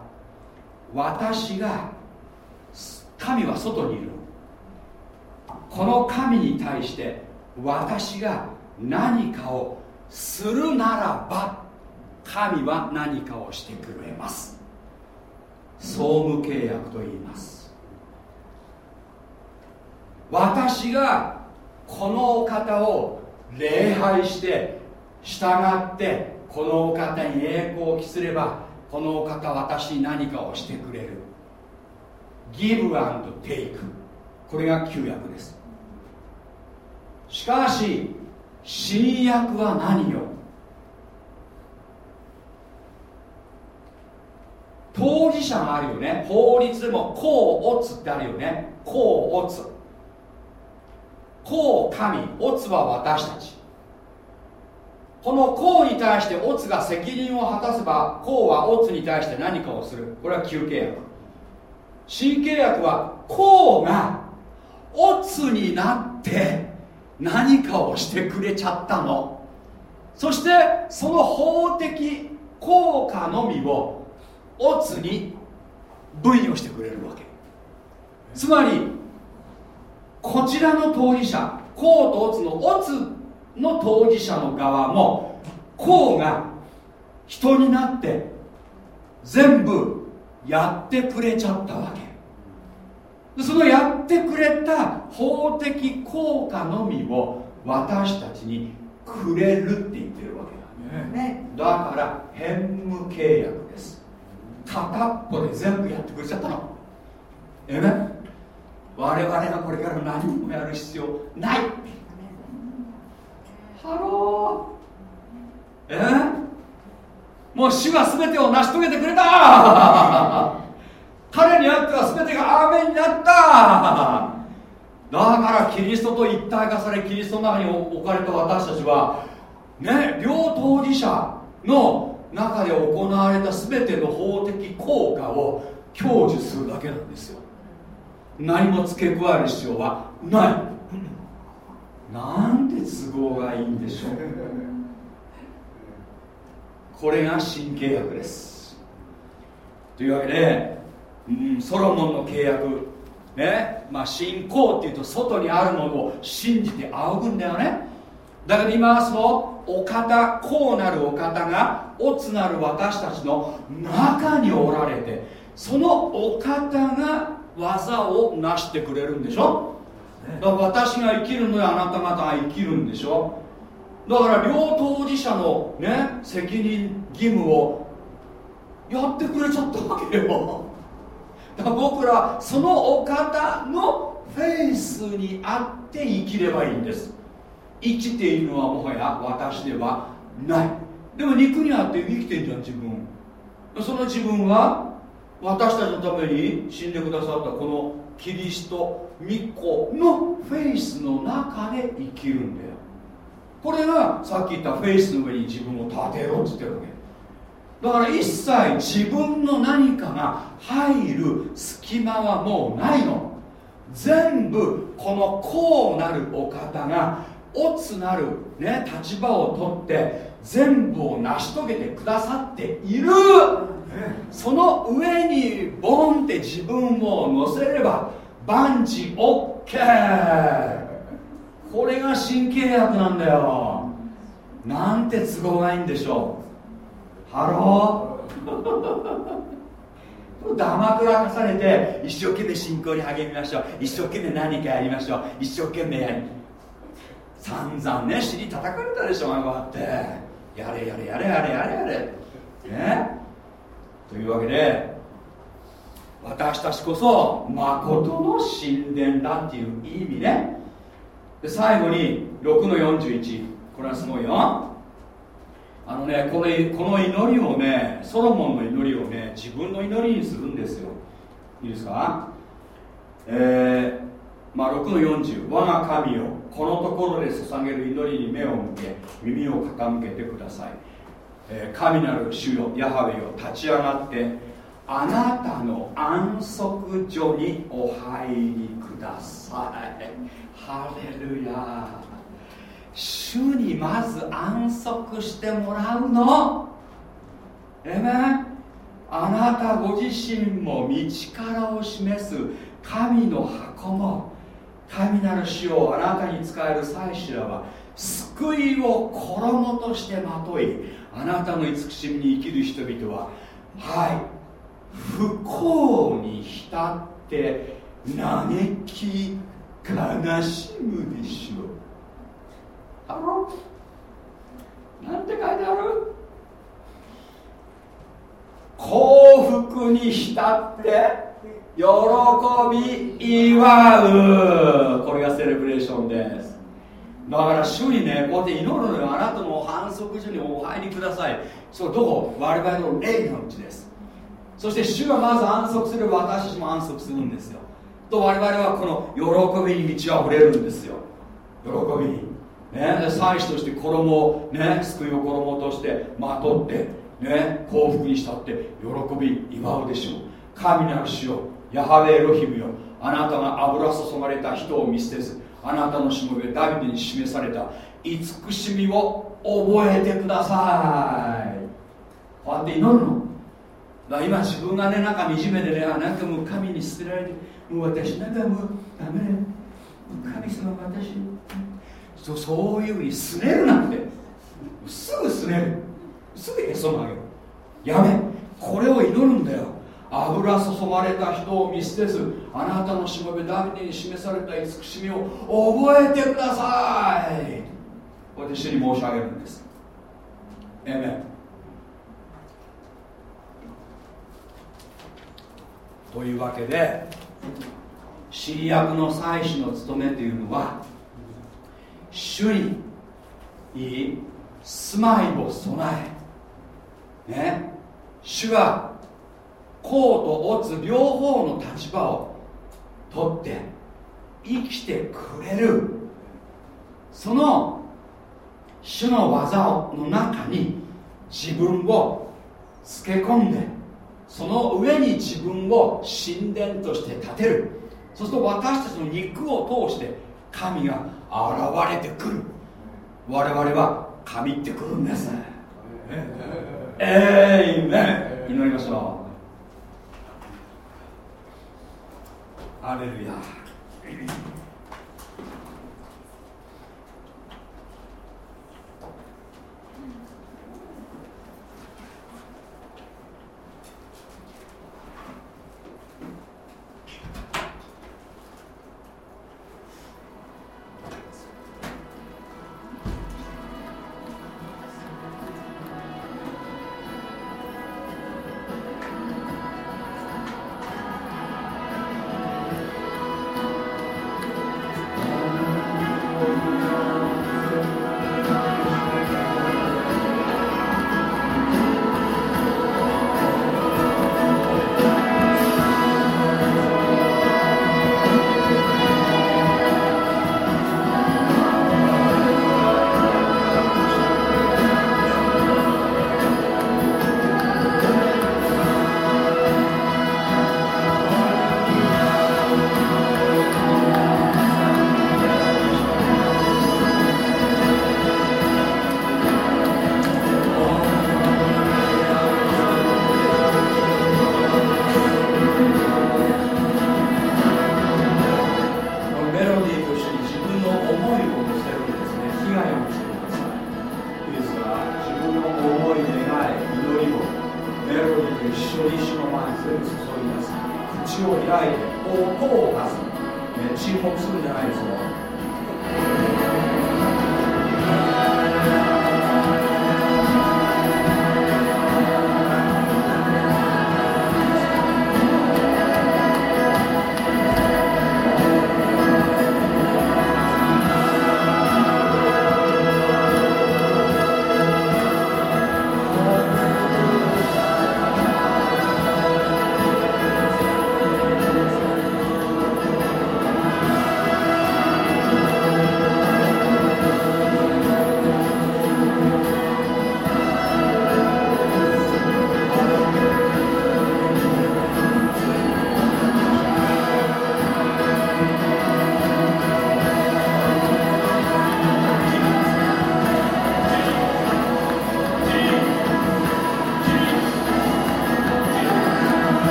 Speaker 1: 私が神は外にいる。この神に対して私が何かをするならば神は何かをしてくれます。総務契約と言います。私がこのお方を礼拝して従ってこのお方に栄光を期すればこのお方私に何かをしてくれる。ギブアンドテイク。これが旧約です。しかし新約は何よ。当事者があるよね。法律でも公オツってあるよね。公オツ公神オツは私たち。この公に対してオツが責任を果たせば公はオツに対して何かをする。これは旧契約新契約は公がオツになって何かをしてくれちゃったの。そしてその法的効果のみをオツに分与してくれるわけ。つまりこちらの当事者コウとオツのオツの当事者の側もコウが人になって全部やってくれちゃったわけ。そのやってくれた法的効果のみを私たちにくれるって言ってるわけだね。だから変無契約です。片っぽで全部やってくれちゃったの。えね我々がこれから何もやる必要ない。ハロー。え？もう主が全てを成し遂げてくれた。彼にあっては全てがアーメンになった。だからキリストと一体化されキリストの中に置かれた私たちはね両当事者の中で行われた全ての法的効果を享受するだけなんですよ。何も付け加える必要はない。なんで都合がいいんでしょう。これが新契約です。というわけで、うん、ソロモンの契約。ねまあ信仰っていうと外にあるものを信じて仰ぐんだよね。だけど今そのお方こうなるお方がオツなる私たちの中におられてそのお方が技を成してくれるんでしょ？だから私が生きるのにあなた方が生きるんでしょ？だから両当事者のね責任義務をやってくれちゃったわけよ。だから僕らそのお方のフェイスにあって生きればいいんです。生きているのはもはや私ではない。でも肉にあって生きてんじゃん自分。その自分は私たちのために死んでくださったこのキリスト巫女のフェイスの中で生きるんだよ。これがさっき言ったフェイスの上に自分を立てろって言ってるわけ。だから一切自分の何かが入る隙間はもうないの。全部このこうなるお方がオツなる、ね、立場を取って全部を成し遂げてくださっている。その上にボンって自分を乗せれば万事 OK これが新契約なんだよ。なんて都合がいいんでしょう。ハロー。だまくらかされて一生懸命信仰に励みましょう。一生懸命何かやりましょう。一生懸命やり。散々ね尻叩かれたでしょこうやって。やれやれやれやれやれやれ。ね？というわけで私たちこそ誠の神殿だっていう意味ね。で最後に6の41これはすごいよ。あのねこれこの祈りをねソロモンの祈りをね自分の祈りにするんですよ。いいですか？えー、まあ、6の40我が神よこのところで捧げる祈りに目を向け耳を傾けてください、え、神なる主よヤハウェよ立ち上がってあなたの安息所にお入りください。ハレルヤ主にまず安息してもらうの。えめあなたご自身も道からを示す。神の箱も。神なる死をあなたに使える祭司らは救いを衣としてまといあなたの慈しみに生きる人々ははい不幸に浸って嘆き悲しむでしょう。あろなんて書いてある？幸福に浸って喜び祝う。これがセレブレーションです。だから主にねこうやって祈るのよ。あなたの反則所にお入りください。それどこ我々の霊のうちです。そして主はまず安息すれば私たちも安息するんですよ。と我々はこの喜びに満ち溢れるんですよ。喜びに。ね祭司として衣をね救いを衣としてまとってね幸福にしたって喜び祝うでしょう。神なる主よ。ヤハウェエロヒムよ。あなたが油注がれた人を見捨てずあなたのしもべダビデに示された慈しみを覚えてください。こうやって祈るの？だ今自分がねなんか惨めでねなんかもう神に捨てられてもう私なんかもうダメ。神様私。そそういうふうにすねるなんて。すぐすねる。すぐへそ曲げる。やめ。これを祈るんだよ。油注がれた人を見捨てずあなたのしもべダビデに示された慈しみを覚えてください。こうやって主に申し上げるんです。えめというわけで知役の祭司の務めというのは主にいい住まいを備え。ね。主は公とオツ両方の立場を取って生きてくれる。その主の技の中に自分をつけ込んでその上に自分を神殿として建てる。そうすると私たちの肉を通して神が現れてくる。我々は神ってくるんです。えいめ祈りましょうハレルヤ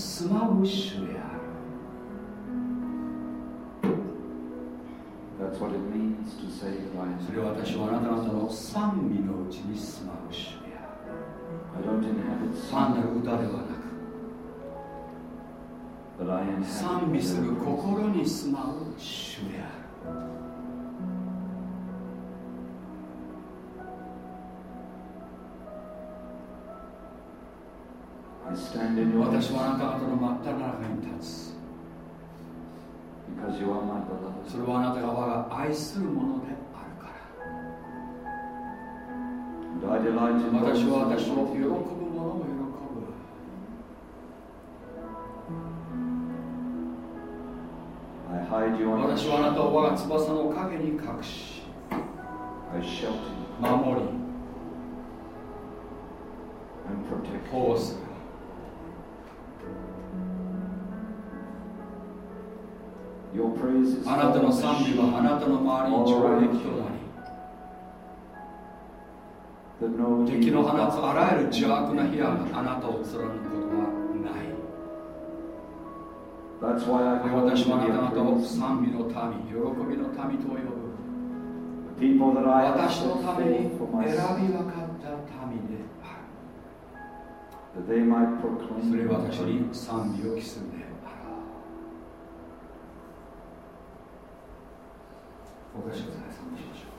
Speaker 1: 私それは私はあなた方の賛美のうちに住まう主である単なる歌ではなく。賛美する心に住まう主である私はあなた方の真っ只中に立つ。それはあなたが我が愛するものであるから。私は私の喜ぶものを喜ぶ。私はあなたを我が翼の陰に隠し守り保護するあなたの賛美はあなたの周りに上撃となり敵の放つあらゆる邪悪な火があなたを貫くことはない。私はあなた方を賛美の民、喜びの民と呼ぶ。私のために選び分かった民である。それ私に賛美を期する。ねおかしくない。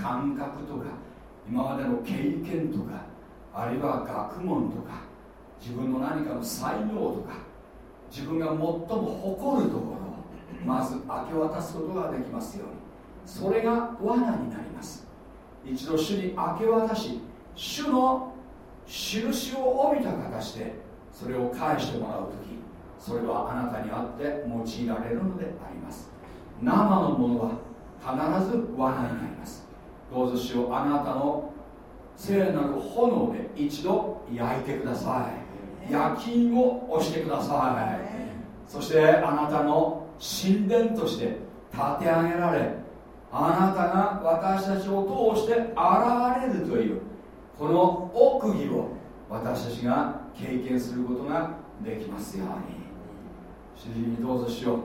Speaker 1: 感覚とか今までの経験とかあるいは学問とか自分の何かの才能とか自分が最も誇るところをまず明け渡すことができますように。それが罠になります。一度主に明け渡し主の印を帯びた形でそれを返してもらう時それはあなたにあって用いられるのであります。生のものは必ず罠になります。どうぞ主をあなたの聖なる炎で一度焼いてください。夜勤を押してください。そしてあなたの神殿として立て上げられあなたが私たちを通して現れるというこの奥義を私たちが経験することができますように。主人にどうぞしよ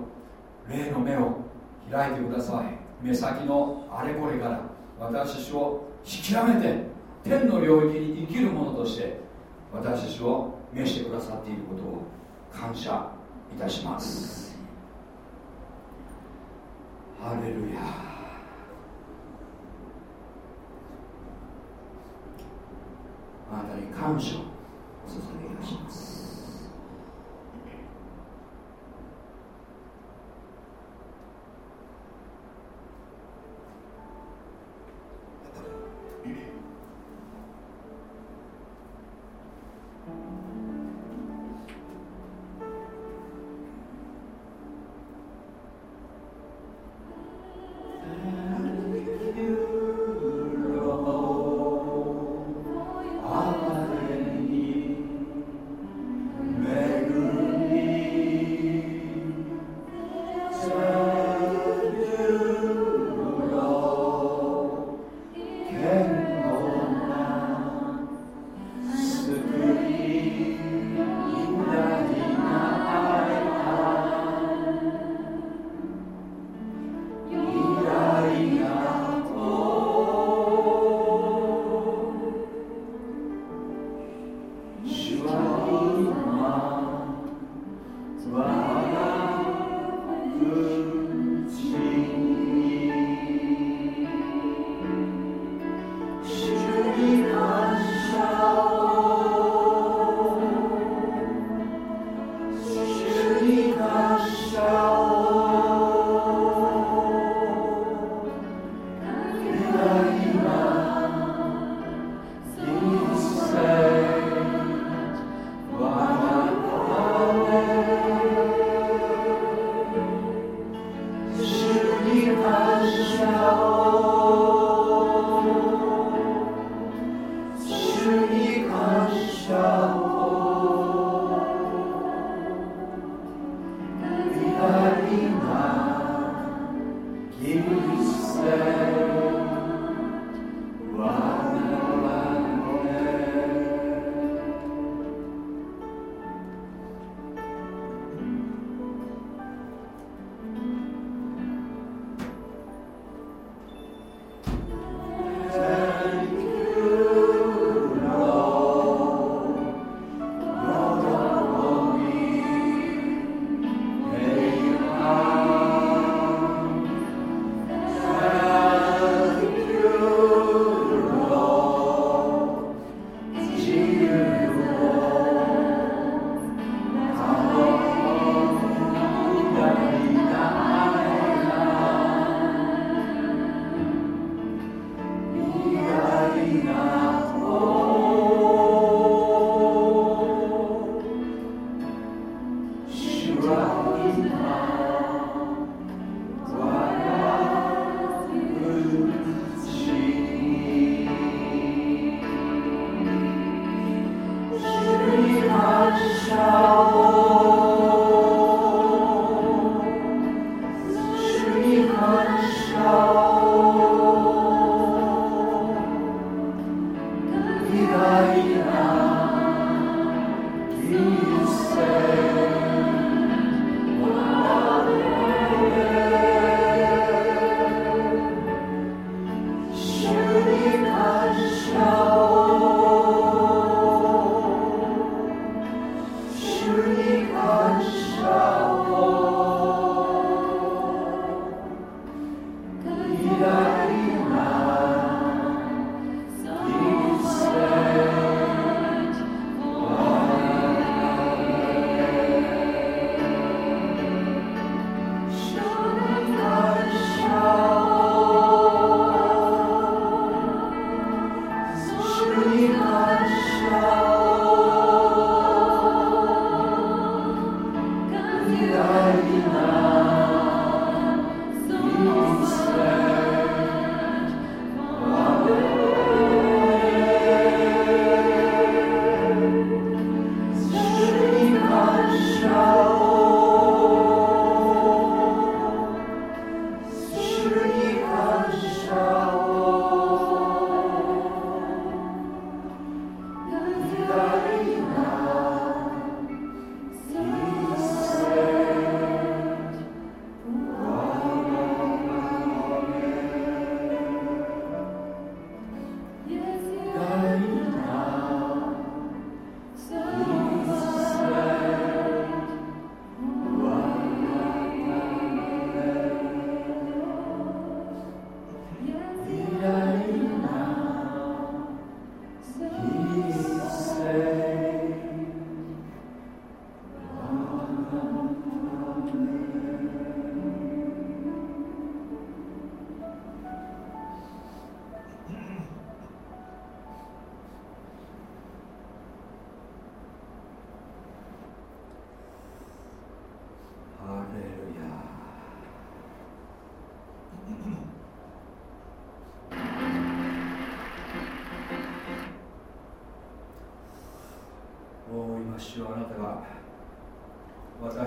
Speaker 1: う。霊の目を開いてください。目先のあれこれから私たちを引き上げて天の領域に生きる者として私たちを召してくださっていることを感謝いたします。ハレルヤ。あなたに感謝をお捧げいたします。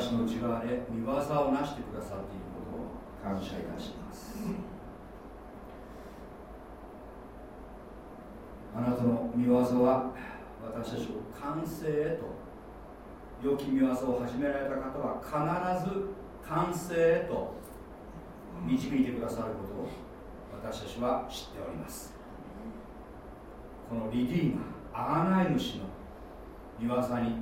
Speaker 1: 私の内側で見業をなしてくださっていることを感謝いたします。あなたの見業は私たちを完成へと良き見業を始められた方は必ず完成へと導いてくださることを私たちは知っております。このリディーマー贖い主の見業に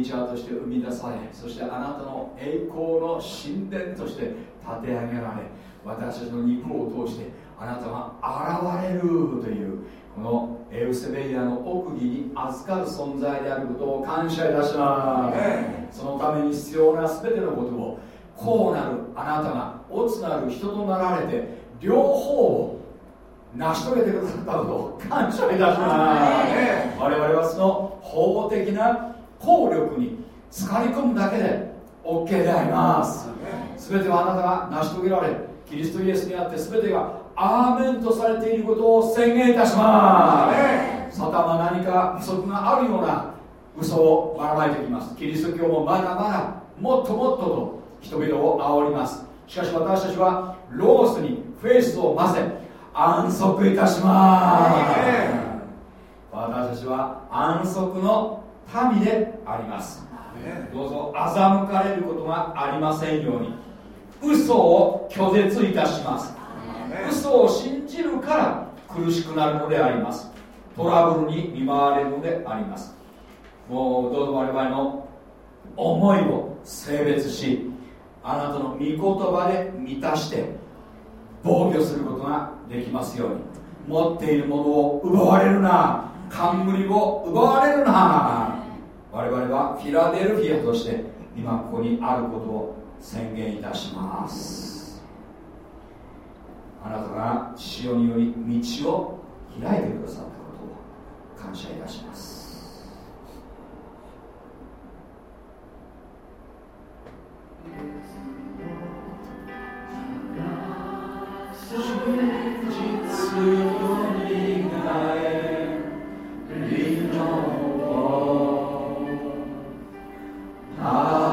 Speaker 1: リーチャーとして生み出されそしてあなたの栄光の神殿として建て上げられ私たちの肉を通してあなたが現れるというこのエウセベイアの奥義に預かる存在であることを感謝いたします。そのために必要な全てのことをこうなるあなたがオツなる人となられて両方を成し遂げてくださったことを感謝いたします。我々はその法的な効力に使い込むだけで OK であります。全てはあなたが成し遂げられキリストイエスにあって全てがアーメンとされていることを宣言いたします。サタンは何か不足があるような嘘をばらまいてきます。キリスト教もまだまだもっともっとと人々を煽ります。しかし私たちはロースにフェイスを混ぜ安息いたします。私たちは安息の民であります。どうぞ欺かれることがありませんように。嘘を拒絶いたします。嘘を信じるから苦しくなるのであります。トラブルに見舞われるのであります。もうどうぞ我々の思いを性別しあなたの御言葉で満たして防御することができますように。持っているものを奪われるな。冠を奪われるな我々はフィラデルフィアとして今ここにあることを宣言いたしますあなたが潮により道を開いてくださったことを感謝いたします真実 Amen.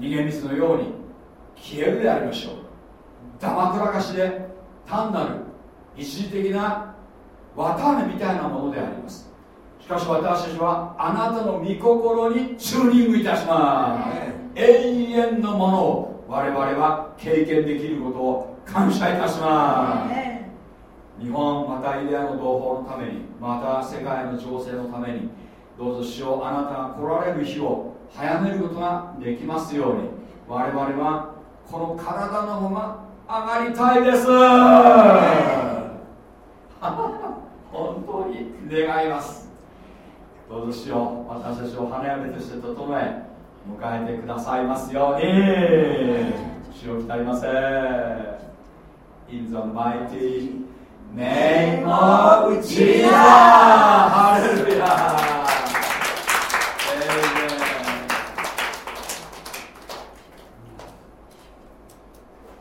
Speaker 1: 逃げ水のように消えるでありましょう。だまくらかしで単なる一時的な綿あめみたいなものであります。しかし私たちはあなたの御心にチューニングいたします。永遠のものを我々は経験できることを感謝いたします。日本またイデアの同胞のためにまた世界の情勢のためにどうぞ主をあなたが来られる日を早めることができますように我々はこの体のまま上がりたいです。本当に願います。どうぞ主よ私たちを花嫁として整え迎えてくださいますように。主を鍛えませ In the mighty name of Jesus! ハレルヤ